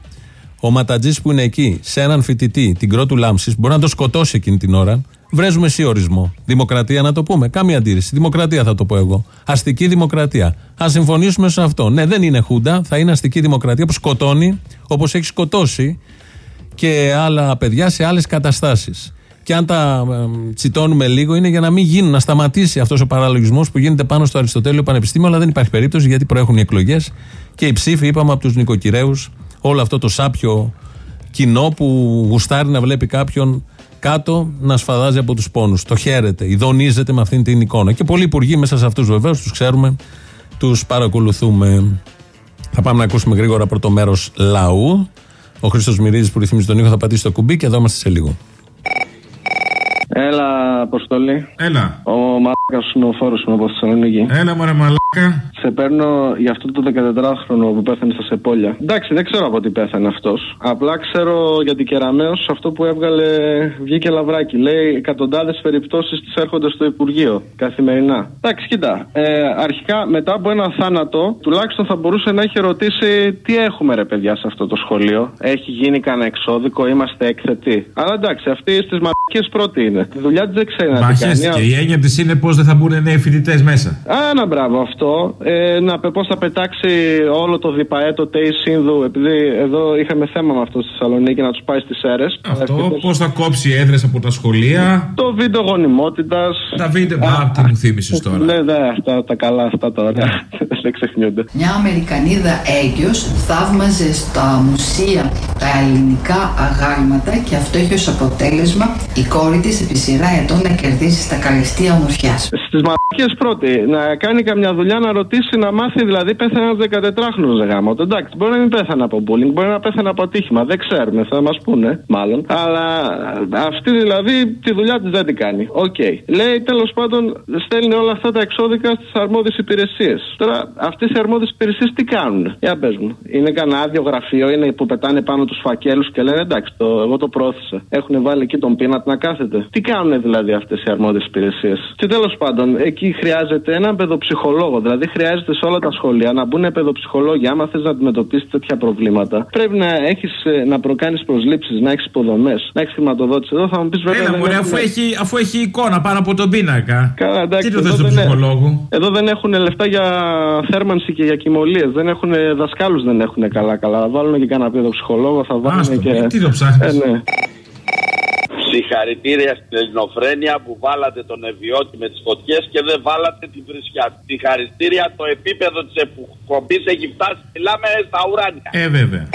ο ματατζής που είναι εκεί, σε έναν φοιτητή, την κρότου λάμψης, μπορεί να το σκοτώσει εκείνη την ώρα. Βρέζουμε εσύ ορισμό. Δημοκρατία να το πούμε. Κάμια αντίρρηση. Δημοκρατία θα το πω εγώ. Αστική δημοκρατία. Α συμφωνήσουμε σε αυτό. Ναι, δεν είναι χούντα, θα είναι αστική δημοκρατία που σκοτώνει όπως έχει σκοτώσει και άλλα παιδιά σε άλλες καταστάσεις. Και αν τα ε, τσιτώνουμε λίγο, είναι για να μην γίνουν, να σταματήσει αυτός ο παραλογισμός που γίνεται πάνω στο Αριστοτέλειο Πανεπιστήμιο. Αλλά δεν υπάρχει περίπτωση γιατί προέχουν οι εκλογές και οι ψήφοι, είπαμε, από τους νοικοκυρέους. Όλο αυτό το σάπιο κοινό που γουστάρει να βλέπει κάποιον κάτω να σφαδάζει από τους πόνους. Το χαίρεται, ειδονίζεται με αυτήν την εικόνα. Και πολλοί υπουργοί μέσα σε αυτούς βεβαίως τους ξέρουμε, τους παρακολουθούμε. Θα πάμε να ακούσουμε γρήγορα πρώτο μέρος λαού. Ο Χρήστος Μυρίδης που ρυθμίζει τον ήχο θα πατήσει το κουμπί και εδώ είμαστε σε λίγο. Έλα, Αποστολή. Έλα. Ο μαλάκας είναι ο φόρος μου από Θεσσαλονίκη. Έλα, μωρέ μαλάκα. Σε παίρνω για αυτό το 14χρονο που πέθανε στα Σεπόλια. Εντάξει, δεν ξέρω από τι πέθανε αυτός. Απλά ξέρω γιατί κεραμαίο αυτό που έβγαλε βγήκε λαβράκι. Λέει εκατοντάδες περιπτώσεις τη έρχονται στο Υπουργείο καθημερινά. Εντάξει, κοίτα. Ε, αρχικά μετά από ένα θάνατο, τουλάχιστον θα μπορούσε να έχει ρωτήσει τι έχουμε ρε παιδιά σε αυτό το σχολείο; Έχει γίνει κανένα εξώδικο, είμαστε έκθετοι; Αλλά εντάξει, αυτή στις μαλακίες πρώτη είναι. Τη δουλειά της δεν ξέρει να την κάνει. Μαχέστηκε. Η έννοια της είναι πώς δεν θα μπουν νέοι φοιτητές μέσα. Α, να μπράβο αυτό. Ε, να πώς θα πετάξει όλο το διπαέτο ΤΕΙ Σύνδου, επειδή εδώ είχαμε θέμα με αυτό στη Θεσσαλονίκη να τους πάει στις αίρες. Αυτό, πώς θα κόψει έδρες από τα σχολεία; Το βίντεο γονιμότητας. Τα βίντεο. Μα, τι μου θύμισες τώρα. Ναι, ναι, αυτά τα καλά, αυτά τώρα. [laughs] δεν ξεχνιούνται. Μια Αμερικανίδα έγκυος θαύμαζε στα μουσεία τα ελληνικά αγάλματα και αυτό έχει ως αποτέλεσμα η κόρη της επί σειρά ετών να κερδίσει στα καλλιστεία ομορφιάς. Στις μαλακίες πρώτη, να κάνει καμιά δουλειά να ρωτήσει να μάθει, δηλαδή πέθανε ένα 14χρονο γαμώτο. Εντάξει, μπορεί να μην πέθανε από bullying, μπορεί να πέθανε από ατύχημα, δεν ξέρουμε, θα μας πούνε μάλλον. Αλλά αυτή δηλαδή τη δουλειά της δεν την κάνει. Οκ. Λέει τέλος πάντων στέλνει όλα αυτά τα εξώδικα στις αρμόδιες υπηρεσίες. Τώρα αυτές οι αρμόδιες υπηρεσίες τι κάνουν; Για πες μου. Είναι κανένα άδειο γραφείο, είναι που πετάνε πάνω τους φακέλους και λένε εντάξει, το, εγώ το προώθησα. Έχουν βάλει εκεί τον Peanut να κάθεται. Τι κάνουν δηλαδή αυτές οι αρμόδιες υπηρεσίες; Και τέλος πάντων, εκεί χρειάζεται έναν παιδοψυχολόγο. Δηλαδή χρειάζεται σε όλα τα σχολεία να μπουν παιδοψυχολόγοι. Άμα θες να αντιμετωπίσεις τέτοια προβλήματα, πρέπει να έχεις να προκάνεις προσλήψεις, να έχεις υποδομές, να έχεις χρηματοδότηση. Εδώ θα μου πεις βέβαια. Έλα, δεν μωρέ, έχουν- αφού έχει, αφού έχει εικόνα πάνω από τον πίνακα. Καλά, εντάξει, Τι το θες εδώ του δεν- ψυχολόγου. Εδώ δεν έχουν λεφτά για θέρμανση και για κοιμωλίες. Δεν έχουν δασκάλους, δεν έχουν καλά-καλά. Θα βάλουν και κανένα παιδοψυχολόγο, θα βάλουν Άστο, και. τι το ψάχνεις; Ε, ναι. Συγχαρητήρια στην ελληνοφρένεια που βάλατε τον Ευιώτη με τις φωτιές και δεν βάλατε την βρισιά. Συγχαρητήρια το επίπεδο της εκπομπής έχει φτάσει. Μιλάμε στα ουράνια. Ε, βέβαια.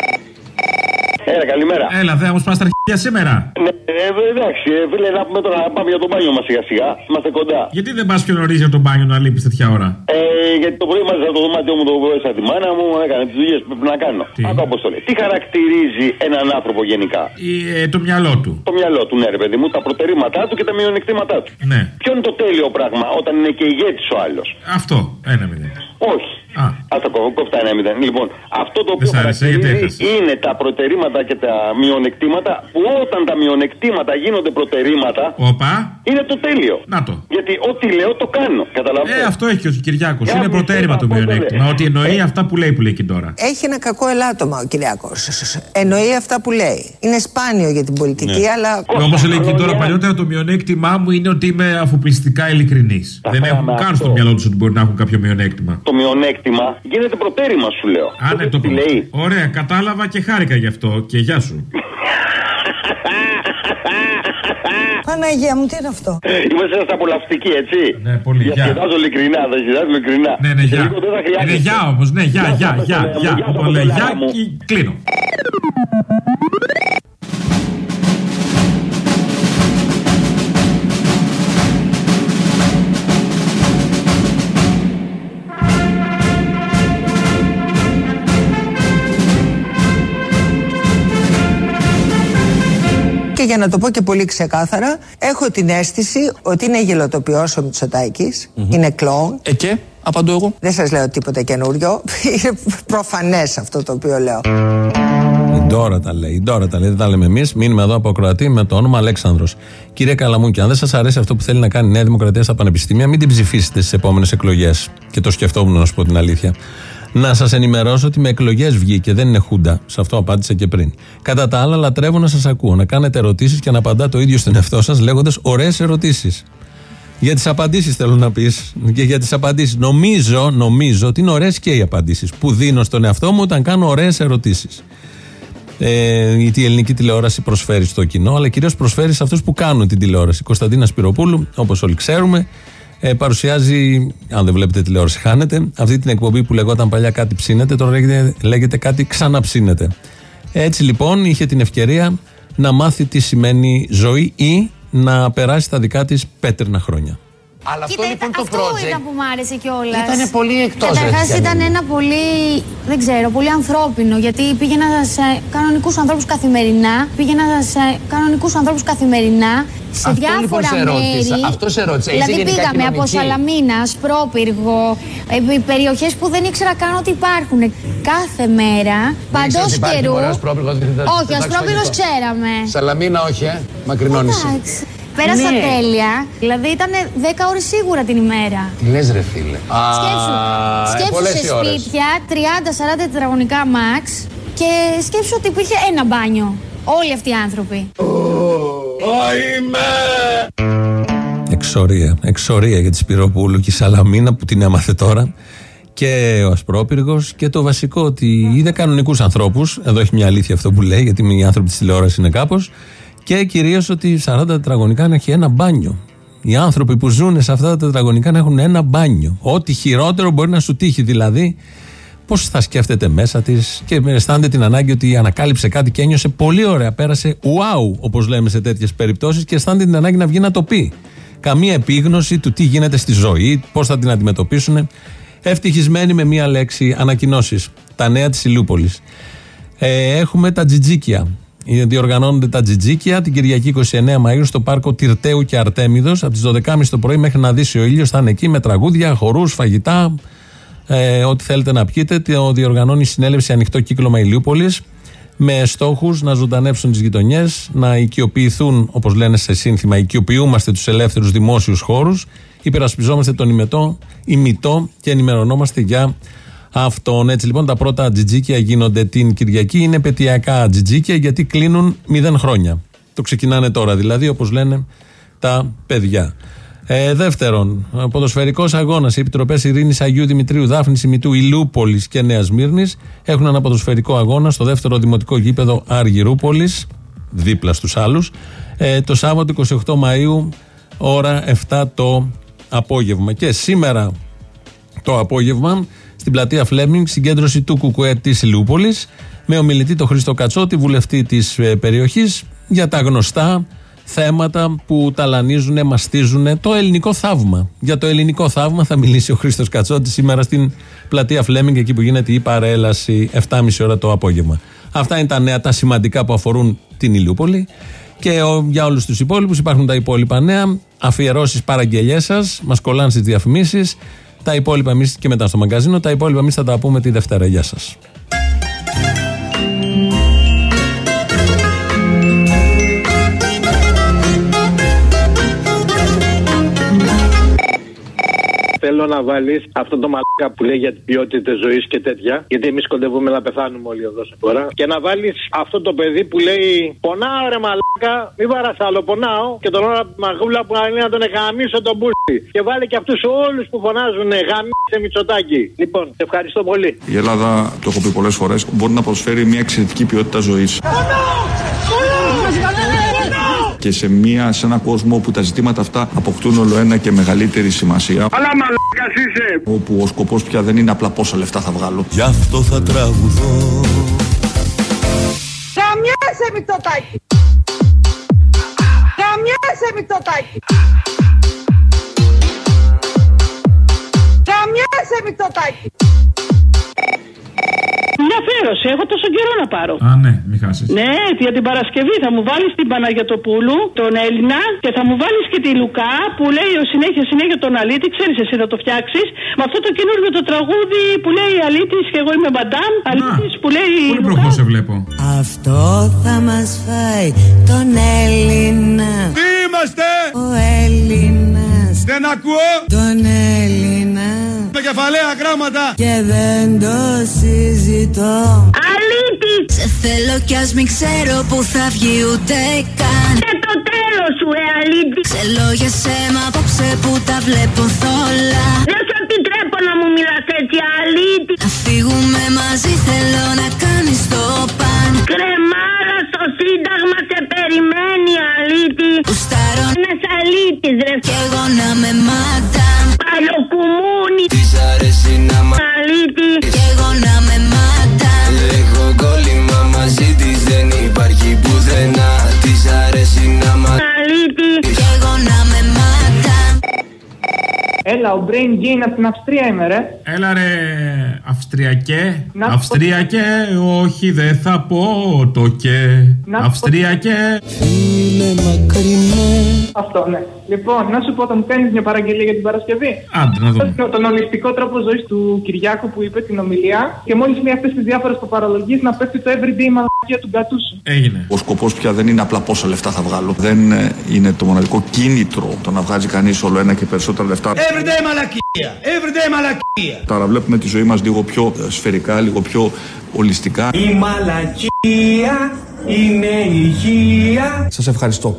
Έλα, καλημέρα. Έλα, δεν μας πας στα αρχίδια σήμερα. Ναι, ε, εντάξει, ε, φίλε, να πούμε τώρα να πάμε για το μπάνιο μας σιγά σιγά. Είμαστε κοντά. Γιατί δεν πας πιο νωρίς για τον μπάνιο να λείπεις τέτοια ώρα; Ε, γιατί το πρωί μάζεψα το δωμάτιο μου το βόησα τη μάνα μου, έκανε τις δουλειές που πρέπει να κάνω. Άκου αποστολή. Τι χαρακτηρίζει έναν άνθρωπο γενικά; Η, ε, το μυαλό του. Το μυαλό του, ναι, ρε παιδί μου, τα προτερήματά του και τα μειονεκτήματά του. Ναι. Ποιο είναι το τέλειο πράγμα όταν είναι και ηγέτης ο άλλος; Αυτό. Ένα μηδέν. Όχι. Α. Α το κόβω, κόφτα ένα μηδέν. Λοιπόν, αυτό το οποίο σ' άρεσε, γιατί χαρακτηρίζει είναι τα προτερήματα και τα μειονεκτήματα που όταν τα μειονεκτήματα γίνονται προτερήματα Όπα. είναι το τέλειο. Να το. Γιατί ό,τι λέω το κάνω. Καταλαβαίνετε. Ε, αυτό έχει και ο Κυριάκος. Για Είναι να προτέρημα πιστεύω το αυτό το μειονέκτημα. λέει. Ότι εννοεί αυτά που λέει που λέει και τώρα. Έχει ένα κακό ελάττωμα ο Κυριάκος. Εννοεί αυτά που λέει. Είναι σπάνιο για την πολιτική, αλλά. Όπω λέει και τώρα παλιότερα, το μειονέκτημά μου είναι ότι είμαι αφοπλιστικά ειλικρινής. Δεν έχουν με καν αυτό. στο μυαλό τους ότι μπορεί να έχουν κάποιο μειονέκτημα. Το μειονέκτημα γίνεται προτέρημα, σου λέω. Α, ναι, το τι πρώτο. λέει. Ωραία, κατάλαβα και χάρηκα γι' αυτό. Και γεια σου. Παναγία μου, τι είναι αυτό; Είμαστε στα απολαυστικοί, έτσι. Ναι, πολύ. Γεια. Διασκεδάζω ειλικρινά, θα διασκεδάζω ειλικρινά. Ναι, ναι, Σε γεια. λίγο δεν θα Είναι χρειάζεται. γεια όμως, ναι, γεια, γεια, σας, γεια, Αποστολή γεια. μου, γεια σας, Όταν λέει γεια, Αποστολάρα μου. και κλείνω. Και για να το πω και πολύ ξεκάθαρα, έχω την αίσθηση ότι είναι γελοτοποιός ο μητσοτακης είναι κλόουν. Ε, και, απαντώ εγώ. Δεν σας λέω τίποτα καινούριο. [laughs] Είναι προφανές αυτό το οποίο λέω. Η Ντόρα τα λέει. Η Ντόρα τα λέει. Δεν τα λέμε εμείς. Μείνουμε εδώ από ακροατή με το όνομα Αλέξανδρος. Κύριε Καλαμούκη, αν δεν σας αρέσει αυτό που θέλει να κάνει η Νέα Δημοκρατία στα πανεπιστήμια, μην την ψηφίσετε στις επόμενες εκλογές. Και το σκεφτόμουν να σου πω την αλήθεια. Να σας ενημερώσω ότι με εκλογές βγήκε, δεν είναι χούντα. Σε αυτό απάντησα και πριν. Κατά τα άλλα, λατρεύω να σας ακούω, να κάνετε ερωτήσεις και να απαντά το ίδιο στον εαυτό σας λέγοντας ωραίες ερωτήσεις. Για τις απαντήσεις θέλω να πεις. Και για τις απαντήσεις. Νομίζω, νομίζω ότι είναι ωραίες και οι απαντήσεις που δίνω στον εαυτό μου όταν κάνω ωραίες ερωτήσεις. ε, η ελληνική τηλεόραση προσφέρει στο κοινό, αλλά κυρίως προσφέρει σε αυτούς που κάνουν την τηλεόραση. Η Κωνσταντίνα Σπυροπούλου, όπως όλοι ξέρουμε, ε, παρουσιάζει, αν δεν βλέπετε τηλεόραση, χάνετε, αυτή την εκπομπή που λεγόταν παλιά κάτι ψήνεται, τώρα λέγεται, λέγεται κάτι ξαναψύνεται. Έτσι λοιπόν είχε την ευκαιρία να μάθει τι σημαίνει ζωή ή να περάσει τα δικά της πέτρινα χρόνια. Αλλά αυτό Κοίτα, λοιπόν το αυτό project ήταν που μ' άρεσε κιόλας. Ήτανε πολύ εκτός, ρε, Καταρχά Γιάννη. ήταν ένα πολύ, δεν ξέρω, πολύ ανθρώπινο. Γιατί πήγαινα σε κανονικούς ανθρώπους καθημερινά. Πήγαινα σε κανονικούς ανθρώπους καθημερινά. Σε Αυτό διάφορα λοιπόν σε ρώτησα, μέρη. αυτό σε ρώτησα. Είσαι Δηλαδή γενικά πήγαμε από κοινωνική. Σαλαμίνα, Σπρόπυργο, περιοχές που δεν ήξερα καν ότι υπάρχουν. Κάθε μέρα, παντό Ήξερες υπάρχει καιρού. μωρέ Ασπρόπυργος, ότι θα- Όχι, θα Ασπρόπυργος φαγητό. ξέραμε. Σαλαμίνα όχι, ε. Μακρινό νησί. Εντάξει. Πέρασα Ναι. τέλεια. Δηλαδή ήταν 10 ώρες σίγουρα την ημέρα. Τι λες ρε φίλε; Α, Σκέψου, ε, σκέψου πολλές σε οι ώρες. σπίτια 30-40 τετραγωνικά max και σκέψου ότι υπήρχε ένα μπάνιο. Όλοι αυτοί οι άνθρωποι. Εξορία. Εξορία για τη Σπυροπούλου και η Σαλαμίνα που την έμαθε τώρα. Και ο Ασπρόπυργος και το βασικό ότι είδε κανονικούς ανθρώπους. Εδώ έχει μια αλήθεια αυτό που λέει, γιατί οι άνθρωποι της τηλεόρασης είναι κάπως. Και κυρίως ότι 40 τετραγωνικά να έχει ένα μπάνιο. Οι άνθρωποι που ζουν σε αυτά τα τετραγωνικά να έχουν ένα μπάνιο. Ό,τι χειρότερο μπορεί να σου τύχει δηλαδή. Πώς θα σκέφτεται μέσα της και αισθάνεται την ανάγκη ότι ανακάλυψε κάτι και ένιωσε πολύ ωραία. Πέρασε wow, όπως λέμε σε τέτοιες περιπτώσεις, και αισθάνεται την ανάγκη να βγει να το πει. Καμία επίγνωση του τι γίνεται στη ζωή, πώς θα την αντιμετωπίσουν. Ευτυχισμένοι με μία λέξη ανακοινώσεις. Τα νέα της Ηλιούπολης. Ε, έχουμε τα τζιτζίκια. Ε, Διοργανώνονται τα τζιτζίκια την Κυριακή 29 Μαΐου στο πάρκο Τυρτέου και Αρτέμιδος από τις 12.30 το πρωί μέχρι να δύσει ο ήλιος θα είναι εκεί με τραγούδια, χορούς, φαγητά, ε, ό,τι θέλετε να πιείτε. Το διοργανώνει η συνέλευση Ανοιχτό Κύκλωμα Ηλιούπολης με στόχους να ζωντανέψουν τις γειτονιές, να οικειοποιηθούν, όπως λένε σε σύνθημα, οικειοποιούμαστε τους ελεύθερους δημόσιους χώρους, υπερασπιζόμαστε τον ημετό, ημιτό και ενημερωνόμαστε για αυτόν. Έτσι λοιπόν τα πρώτα τζιτζίκια γίνονται την Κυριακή. Είναι πετειακά τζιτζίκια γιατί κλείνουν μηδέν χρόνια. Το ξεκινάνε τώρα δηλαδή όπως λένε τα παιδιά. Ε, δεύτερον, ποδοσφαιρικός αγώνας. Οι επιτροπές Ειρήνης Αγίου Δημητρίου, Δάφνης Ημιτού, Ηλιούπολης και Νέας Μύρνης έχουν ένα ποδοσφαιρικό αγώνα στο δεύτερο δημοτικό γήπεδο Αργυρούπολη, δίπλα στους άλλους, ε, το Σάββατο 28 Μαου, ώρα 7 το απόγευμα. Και σήμερα το απόγευμα στην πλατεία Φλέμινγκ, συγκέντρωση του Κουκουέ της Ηλιούπολη, με ομιλητή τον Χρήστο Κατσότη, βουλευτή της περιοχής, για τα γνωστά θέματα που ταλανίζουν, μαστίζουν το ελληνικό θαύμα. Για το ελληνικό θαύμα θα μιλήσει ο Χρήστος Κατσότη σήμερα στην πλατεία Φλέμινγκ, εκεί που γίνεται η παρέλαση 7.30 ώρα το απόγευμα. Αυτά είναι τα νέα, τα σημαντικά που αφορούν την Ηλιούπολη. Και ο- για όλους τους υπόλοιπους υπάρχουν τα υπόλοιπα νέα, αφιερώσεις, παραγγελίε σας, μας κολλάνε στις διαφημίσεις. Τα υπόλοιπα εμείς και μετά στο μαγκαζίνο. Τα υπόλοιπα εμείς θα τα πούμε τη Δευτέρα. Γεια σας. Θέλω να βάλεις αυτό το μαλάκα που λέει για την ποιότητα ζωής και τέτοια. Γιατί εμείς κοντεύουμε να πεθάνουμε όλοι εδώ σε χώρα. Και να βάλεις αυτό το παιδί που λέει Πονάω ρε μαλάκα, μη βαράς άλλο, πονάω. Και τον ώρα μαγούλα που λέει να τον γαμίσω τον μπούστι. Και βάλει και αυτούς όλους που φωνάζουν γαμίσε Μητσοτάκι. Λοιπόν, σε ευχαριστώ πολύ. Η Ελλάδα, το έχω πει πολλές φορές, μπορεί να προσφέρει μια εξαιρετική ποιότητα ζωής. Και σε, μια, σε ένα κόσμο όπου τα ζητήματα αυτά αποκτούν όλο ένα και μεγαλύτερη σημασία. Αλλά μαλάκας είσαι. Όπου ο σκοπός πια δεν είναι απλά πόσα λεφτά θα βγάλω. Γι' αυτό θα τραγουδώ Καμιάσαι Μητσοτάκη! Καμιάσαι Μητσοτάκη! Καμιάσαι Μητσοτάκη! Μια αφιέρωση, έχω τόσο καιρό να πάρω. Α, ναι, μην χάσεις. Ναι, για την Παρασκευή θα μου βάλεις την Παναγιοτοπούλου, τον Έλληνα, και θα μου βάλεις και τη Λουκά που λέει ο συνέχεια συνέχεια τον Αλίτη. Ξέρεις, εσύ θα το φτιάξεις. Με αυτό το καινούργιο το τραγούδι που λέει Αλίτη και εγώ είμαι Μαντάμ. Αλίτη που λέει. Πολύ προχώς σε βλέπω. Αυτό θα μας φάει τον Έλληνα Τι είμαστε! Ο Έλληνας Δεν ακούω! Τον Έλληνα τα κεφαλαία γράμματα. Και δεν το συζητώ. Αλήτη! Σε θέλω κι ας μην ξέρω που θα βγει ούτε καν. Και το τέλος σου, ε, αλήτη. Σε λόγια σέμα απόψε που τα βλέπω θόλα. Δεν σου επιτρέπω να μου μιλάς έτσι, αλήτη. Να φύγουμε μαζί, θέλω να κάνεις το παν. Κρεμάρα στο σύνταγμα σε περιμένει, αλήτη. Κουστάρω. σε αλήτης, ρε. Κι εγώ να με μάτα. Παλοκουμούνι. Της αρέσει να μ' αλήτη. Κι εγώ να με μάταν. Έχω κόλλημα μαζί της δεν υπάρχει πουθενά Της αρέσει να μ' αλήτη. Κι εγώ να με μάταν. Έλα, ο Brain Gain από την Αυστρία είμαι, ρε. Έλα ρε, Αυστριακέ. Να- Αυστριακέ, όχι δεν θα πω το και. Να- Αυστριακέ. Φίλε μακρινέ. Αυτό, ναι. Λοιπόν, να σου πω, θα μου κάνεις μια παραγγελία για την Παρασκευή. Άντε, να δούμε. Τον, τον ολιστικό τρόπο ζωής του Κυριάκου που είπε την ομιλία και μόλις λέει αυτές τις διάφορες παπαρολογίες να πέφτει το everyday μαλακία του Γκατούσου. Έγινε. Ο σκοπός πια δεν είναι απλά πόσα λεφτά θα βγάλω. Δεν ε, είναι το μοναδικό κίνητρο το να βγάζει κανείς όλο ένα και περισσότερα λεφτά. Everyday μαλακία. Everyday μαλακία. Τώρα βλέπουμε τη ζωή μας λίγο πιο ε, σφαιρικά, λίγο πιο ολιστικά. Η μαλακία είναι υγεία. Σας ευχαριστώ.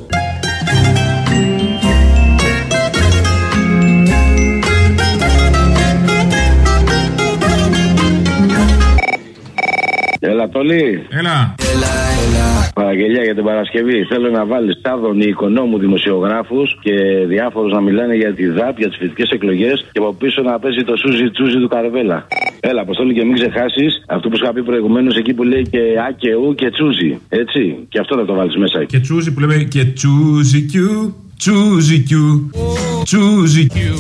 Έλα, Τόλι. Έλα. Παραγγελία για την Παρασκευή. Θέλω να βάλεις τάδων οικονόμου δημοσιογράφους και διάφορους να μιλάνε για τη ΔΑΠ, για τις φοιτητικές εκλογές και από πίσω να παίζει το σούζι τσούζι του Καρβέλα. Έλα, Αποστόλη, και μην ξεχάσεις αυτό που σου είχα πει προηγουμένως εκεί που λέει και Α και Ου και τσούζι. Έτσι. Και αυτό θα το βάλεις μέσα. Και τσούζι που λέμε και τσούζι κιου. Τσούζι κιου. Τσούζι κιου.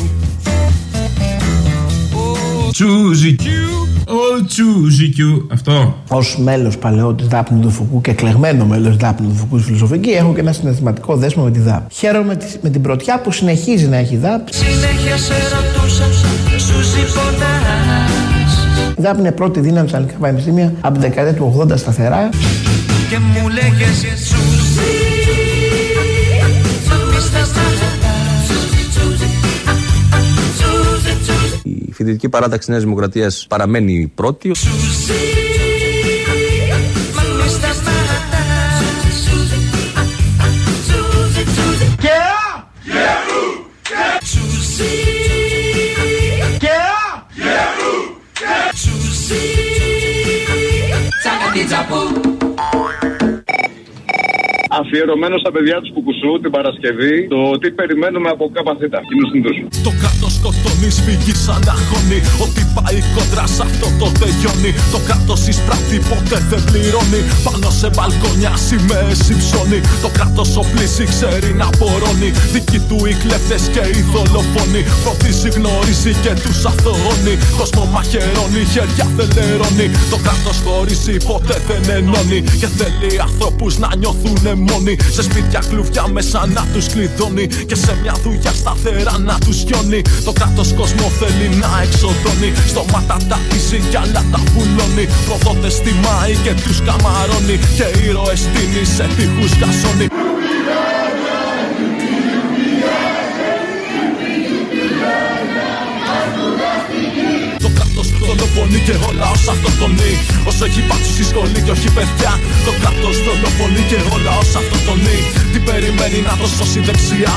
Τσούζι κιου. Ο τσούζι κιου. Αυτό. Ω μέλος παλαιό τη Δάπνου του Φουκού και εκλεγμένο μέλος τη Δάπνου του Φουκού στη φιλοσοφική, έχω και ένα συναισθηματικό δέσμο με τη ΔΑΠ. Χαίρομαι τη- με την πρωτιά που συνεχίζει να έχει ΔΑΠ. Συνέχεια σε ρωτούσα, σου ζυποτάς Η ΔΑΠ είναι πρώτη δύναμη στα ελληνικά πανεπιστήμια από την δεκαετία του 80 σταθερά. Και μου λέγες Σουζί Σουζί Και α! Σουζί Τσακατί τσαπού Αφιερωμένο στα παιδιά τους Κουκουσού την Παρασκευή το τι περιμένουμε από καπαθήτα. Κοινού συνήθω. Το κάτω σκοτώνει, φύγει σαν αγώνι. Ότι πάει κοντρά σε αυτό το τελειώνει. Το κάτω συσπράττει, ποτέ δεν πληρώνει. Πάνω σε μπαλκόνια σημαίες υψώνει. Το κάτω οπλίσει, ξέρει να πορώνει. Δικοί του οι κλέφτες και οι δολοφόνοι. Φροντίζει, γνωρίζει και τους αθωώνει. Κόσμο μαχαιρώνει, χέρια δεν λερώνει. Το κράτος χωρίζει, ποτέ δεν ενώνει. Και θέλει ανθρώπους να νιώθουν μόνοι. Σε σπίτια κλουβιά μέσα να τους κλειδώνει. Και σε μια δουλειά σταθερά να τους γιώνει. Το κράτος κόσμο θέλει να εξοδώνει. Στόματα ταπίζει κι άλλα τα βουλώνει. Προδότες τιμάει και τους καμαρώνει. Και ήρωες στείνει σε τείχους κασώνει. Το κράτος δολοφονεί και όλα όσα αυτοκτονεί Όσο έχει πάτσου στη σχολή και όχι παιδιά Το κράτος δολοφονεί και όλα όσα αυτοκτονεί Τι περιμένει να το σώσει δεξιά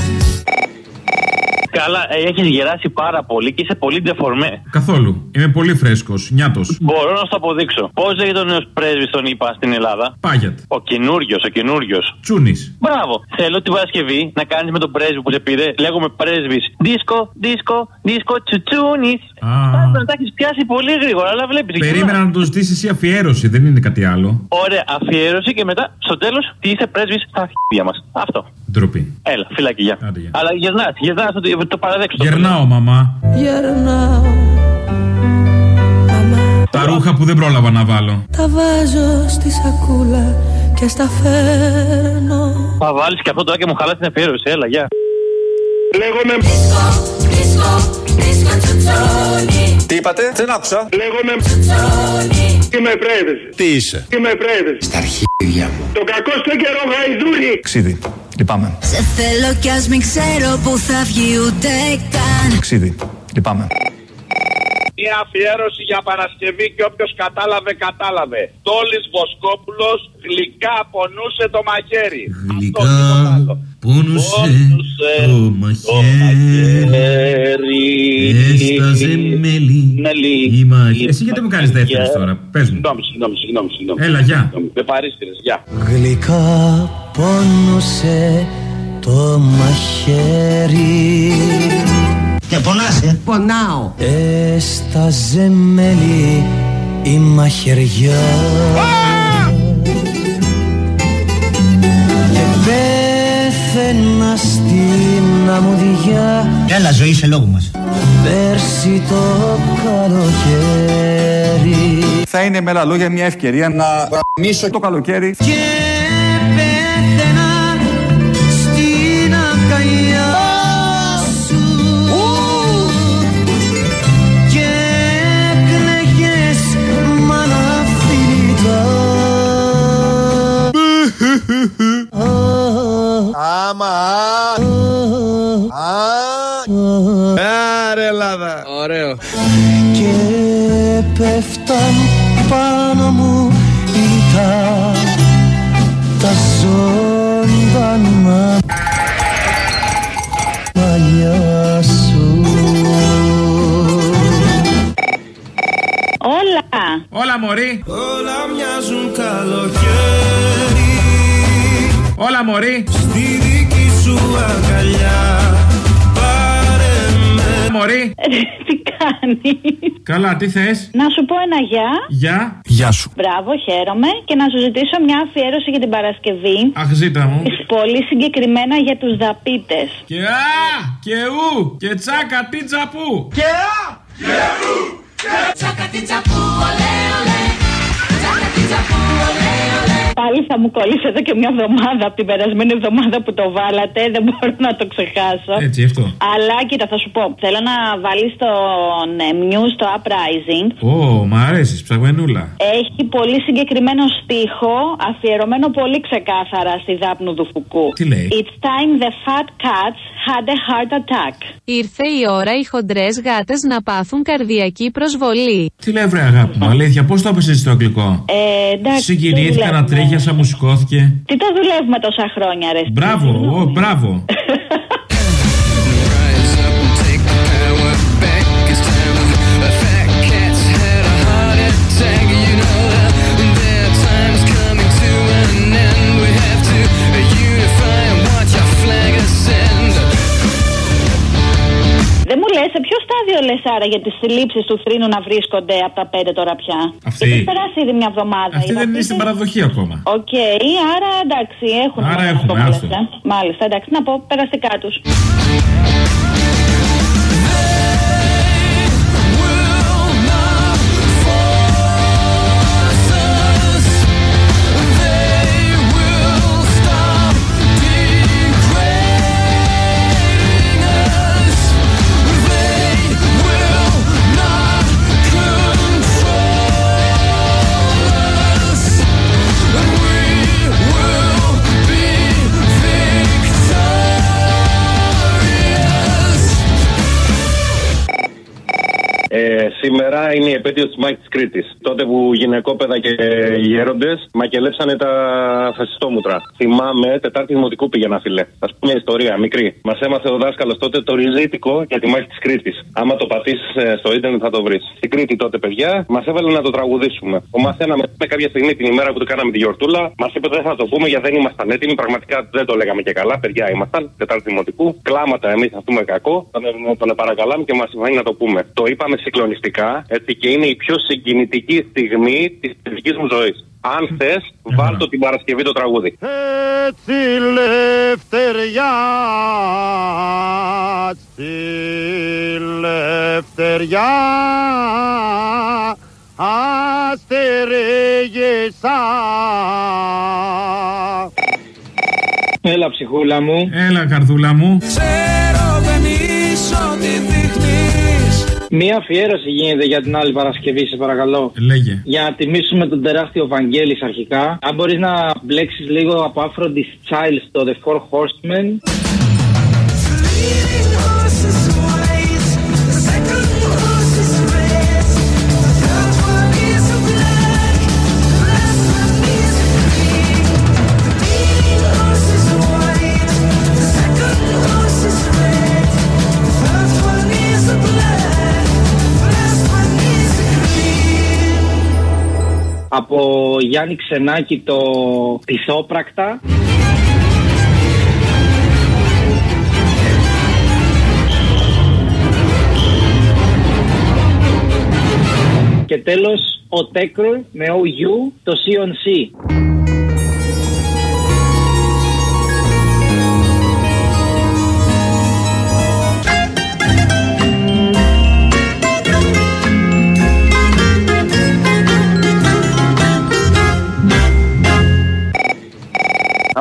Καλά, έχεις γεράσει πάρα πολύ και είσαι πολύ ντεφορμέ. Καθόλου. Είμαι πολύ φρέσκος. Νιάτος. Μπορώ να σου το αποδείξω. Πώς λέγεται ο νέος πρέσβης, τον είπα στην Ελλάδα; Πάγιατ. Ο καινούριος, ο καινούριος. Τσούνης. Μπράβο. Θέλω την Παρασκευή να κάνεις με τον πρέσβη που σε πήρε. Λέγομαι πρέσβης. Δίσκο, δίσκο, δίσκο, τσουτσούνης. Να τα έχεις πιάσει πολύ γρήγορα, αλλά βλέπεις. Περίμενα να το ζητήσεις εσύ αφιέρωση, δεν είναι κάτι άλλο. Ωραία, αφιέρωση και μετά στο τέλος τι είσαι πρέσβης στα αρχίδια μας. Αυτό. Ντροπή. Έλα, φυλάκι, γεια. Αλλά γυρνά, γυρνά, το, το παραδέξω. Γερνάω, μαμά. Γερνάω, Τα ρούχα που δεν πρόλαβα να βάλω. τα βάζω στη σακούλα και στα φέρνω. Θα βάλεις και αυτό τώρα και μου χαλάς την αφιέρωση. Έλα, γεια. Λέγομαι. Τι είπατε, δεν άκουσα. Λέγομαι. Είμαι πρέβης. Τι είσαι; Είμαι πρέβης. Στα αρχίδια μου. Το κακό στο καιρό γαϊδούρι. Ξίδι. Λυπάμαι. Σε θέλω κι ας μην ξέρω που θα βγει ούτε καν Ξίδι. Λυπάμαι. Μια αφιέρωση για Παρασκευή και όποιος κατάλαβε, κατάλαβε. Τόλης Βοσκόπουλος γλυκά πονούσε το μαχαίρι. Γλυκά πόνουσε το μαχαίρι Έσταζε μέλι η μάχη Εσύ γιατί μου κάνεις δεύτερη τώρα, πες μου. Συγγνώμη, συγγνώμη, συγγνώμη. συγγνώμη. Έλα, γεια. Με παρήστηρες, γεια. Γλυκά πόνωσε το μαχαίρι Και πονάς ε; Πονάω. Έσταζε μέλι η μαχαιριά. Και πέθαινα στην αμμουδιά. Έλα ζωή σε λόγο μας. Πέρσι το καλοκαίρι. Θα είναι με άλλα λόγια μια ευκαιρία να γαμίσω το καλοκαίρι. Και πέθαινα Άμα Άρε Ελλάδα. Ωραίο. Και πέφταν πάνω μου τα, τα ζωντανά μαλλιά σου. Όλα. Όλα μωρή. Όλα μοιάζουν καλοκαίρι Όλα μωρή. Στη δική σου αγκαλιά Πάρε με Μωρή. Τι κάνεις; Καλά, τι θες; Να σου πω ένα γεια. Γεια. Γεια σου. Μπράβο, χαίρομαι. Και να σου ζητήσω μια αφιέρωση για την Παρασκευή. Αχ, ζήτα μου. Πολύ συγκεκριμένα για τους δαπίτες. Και α, και ου, και τσάκα τι τσαπού. Και α, και ου, τσάκα τι τσαπού, Πάλι θα μου κολλήσει εδώ και μια εβδομάδα από την περασμένη εβδομάδα που το βάλατε. Δεν μπορώ να το ξεχάσω. Έτσι, αυτό. Αλλά κοίτα, θα σου πω. Θέλω να βάλεις τον ε, News το Uprising. Ω, μ' αρέσεις, ψαγμενούλα. Έχει πολύ συγκεκριμένο στίχο, αφιερωμένο πολύ ξεκάθαρα στη δάπνου του Φουκού. Τι λέει; It's time the fat cats had a heart attack. Ήρθε η ώρα οι χοντρές γάτες να πάθουν καρδιακή προσβολή. Τι λέει, βρε αγάπη μου, αλήθεια, πώς το έπεσες στο αγγλικό; Ε, εντάξει. Συγκινήθηκα το να δουλεύουμε. Τρίχιασα, μου σηκώθηκε. Τι το δουλεύουμε τόσα χρόνια, ρε. Μπράβο, ω, μπράβο. [laughs] Δεν μου λες, σε ποιο στάδιο λες άρα για τις συλλήψει του θρήνου να βρίσκονται από τα πέντε τώρα πια; Αυτή. Έχει περάσει ήδη μια εβδομάδα. Αυτή Οι δεν είναι δαπίτες- στην παραδοχή ακόμα. Οκ, άρα εντάξει, έχουν. Άρα να έχουμε, το λες, άστο. ε. Μάλιστα, εντάξει, να πω περαστικά του. Σήμερα είναι η επέτειος της μάχη τη Κρήτης. Τότε που γυναικόπαιδα και γέροντες μακελέψανε τα φασιστόμουτρα. Θυμάμαι, Τετάρτη Δημοτικού πήγαινα, φίλε. Α πούμε μια ιστορία μικρή. Μας έμαθε ο δάσκαλος τότε το ριζίτικο για τη μάχη τη Κρήτης. Άμα το πατήσεις στο ίντερνετ θα το βρεις. Στην Κρήτη τότε, παιδιά, μας έβαλε να το τραγουδήσουμε. Ο μαθαίναμε με κάποια στιγμή την ημέρα που το κάναμε τη γιορτούλα. Μας είπε δεν θα το πούμε γιατί δεν ήμασταν έτοιμοι. Πραγματικά δεν το λέγαμε και καλά. Παιδιά ήμασταν. Τετάρτη Δημοτικού. Κλάματα εμείς θα πούμε κακό. Τον, τον παρακαλάμε και μας συμφωνεί να το πούμε. Το είπαμε συγκλονιστικά έτσι και είναι η πιο συγκινητική στιγμή της παιδική μου ζωής. Αν θες, βάλ το την Παρασκευή το τραγούδι. Έτσι λευτεριά Στη λευτεριά Αστερέγεσα Έλα ψυχούλα μου Έλα, καρδούλα μου. Ξέρω δεν είσαι ό,τι δείχνεις Μία αφιέρωση γίνεται για την άλλη Παρασκευή σε παρακαλώ. Λέγε. Για να τιμήσουμε τον τεράστιο Βαγγέλης αρχικά. Αν μπορείς να μπλέξεις λίγο από Aphrodite's Child στο The Four Horsemen Γιάννη Ξενάκη το πυθόπρακτα. Και τέλος, ο Τέκρο με OU, το C.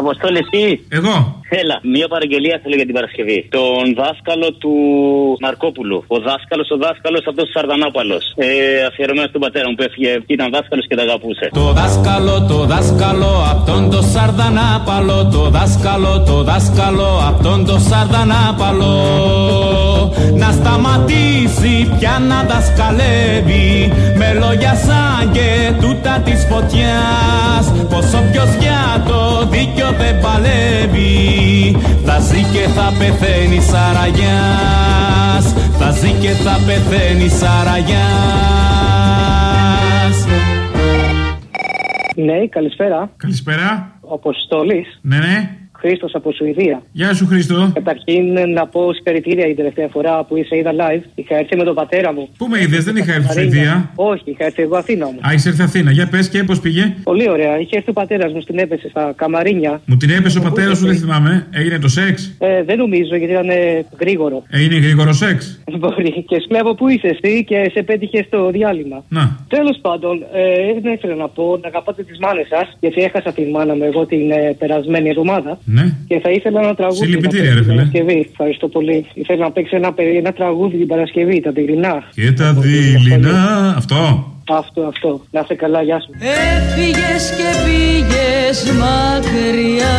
Αποστόλη, εσύ; Εγώ. Έλα, μία παραγγελία θέλω για την Παρασκευή. Τον δάσκαλο του Μαρκόπουλου. Ο δάσκαλος, ο δάσκαλος αυτός ο Σαρδανάπαλο. Ε, αφιερωμένος στον πατέρα μου που έφυγε, ήταν δάσκαλος και τα αγαπούσε. Το δάσκαλο, το δάσκαλο, αυτόν το σαρδανάπαλο. Το δάσκαλο, το δάσκαλο, αυτόν το σαρδανάπαλο. Να σταματήσει πια να δασκαλεύει με λόγια σαν και τούτα της φωτιάς Πως όποιος για το δίκιο δεν παλεύει θα ζει και θα πεθαίνει σαραγιάς θα ζει και θα πεθαίνει σαραγιάς Ναι, καλησπέρα. Καλησπέρα. Ο Αποστόλης. Ναι, ναι. Χρήστος από Σουηδία. Γεια σου, Χρήστο. Καταρχήν να πω συγχαρητήρια την τελευταία φορά που είσαι είδα live. Είχα έρθει με τον πατέρα μου. Πού με είδες, δεν είχα έρθει στη Σουηδία. Όχι, είχα έρθει εγώ Αθήνα μου. Α, είσαι έρθει Αθήνα. Για πες και πώς πήγε; Πολύ ωραία. Είχε έρθει ο πατέρας μου, την έπεσε στα καμαρίνια. Μου την έπεσε ο πατέρας σου, δεν θυμάμαι. Έγινε το σεξ; Ε, δεν νομίζω γιατί ήταν ε, γρήγορο. Έγινε γρήγορο σεξ; [laughs] Μπορεί. Και σκλέβω που είσαι εσύ και σε πέτυχε στο διάλειμμα. Να. Τέλος πάντων, ε, δεν ήθελα να πω να αγαπάτε τις μάνες σας, γιατί έχασα τη μάνα μου εγώ την ε, περασμένη εβδομάδα. Ναι. Και θα ήθελα ένα τραγούδι. Συλληπιτήρια, να ρε παίξει την φίλε. Παρασκευή. Ευχαριστώ πολύ. Ήθελα να παίξει ένα, περι- ένα τραγούδι την Παρασκευή, τα πυρηνά. Και τα δειλινά. Αυτό. Αυτό, αυτό. Να είσαι καλά, γεια σου. Έφυγες και πήγες μακριά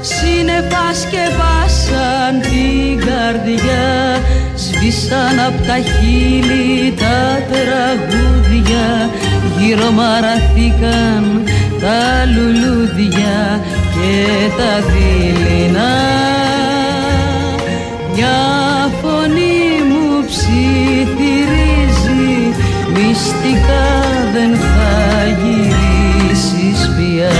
Σύννεφας σκεπάσαν την καρδιά Σβήσαν απ' τα χείλη τα τραγούδια Γύρω μαραθήκαν τα λουλούδια και τα δειλινά μια φωνή μου ψιθυρίζει μυστικά δεν θα γυρίσεις πια.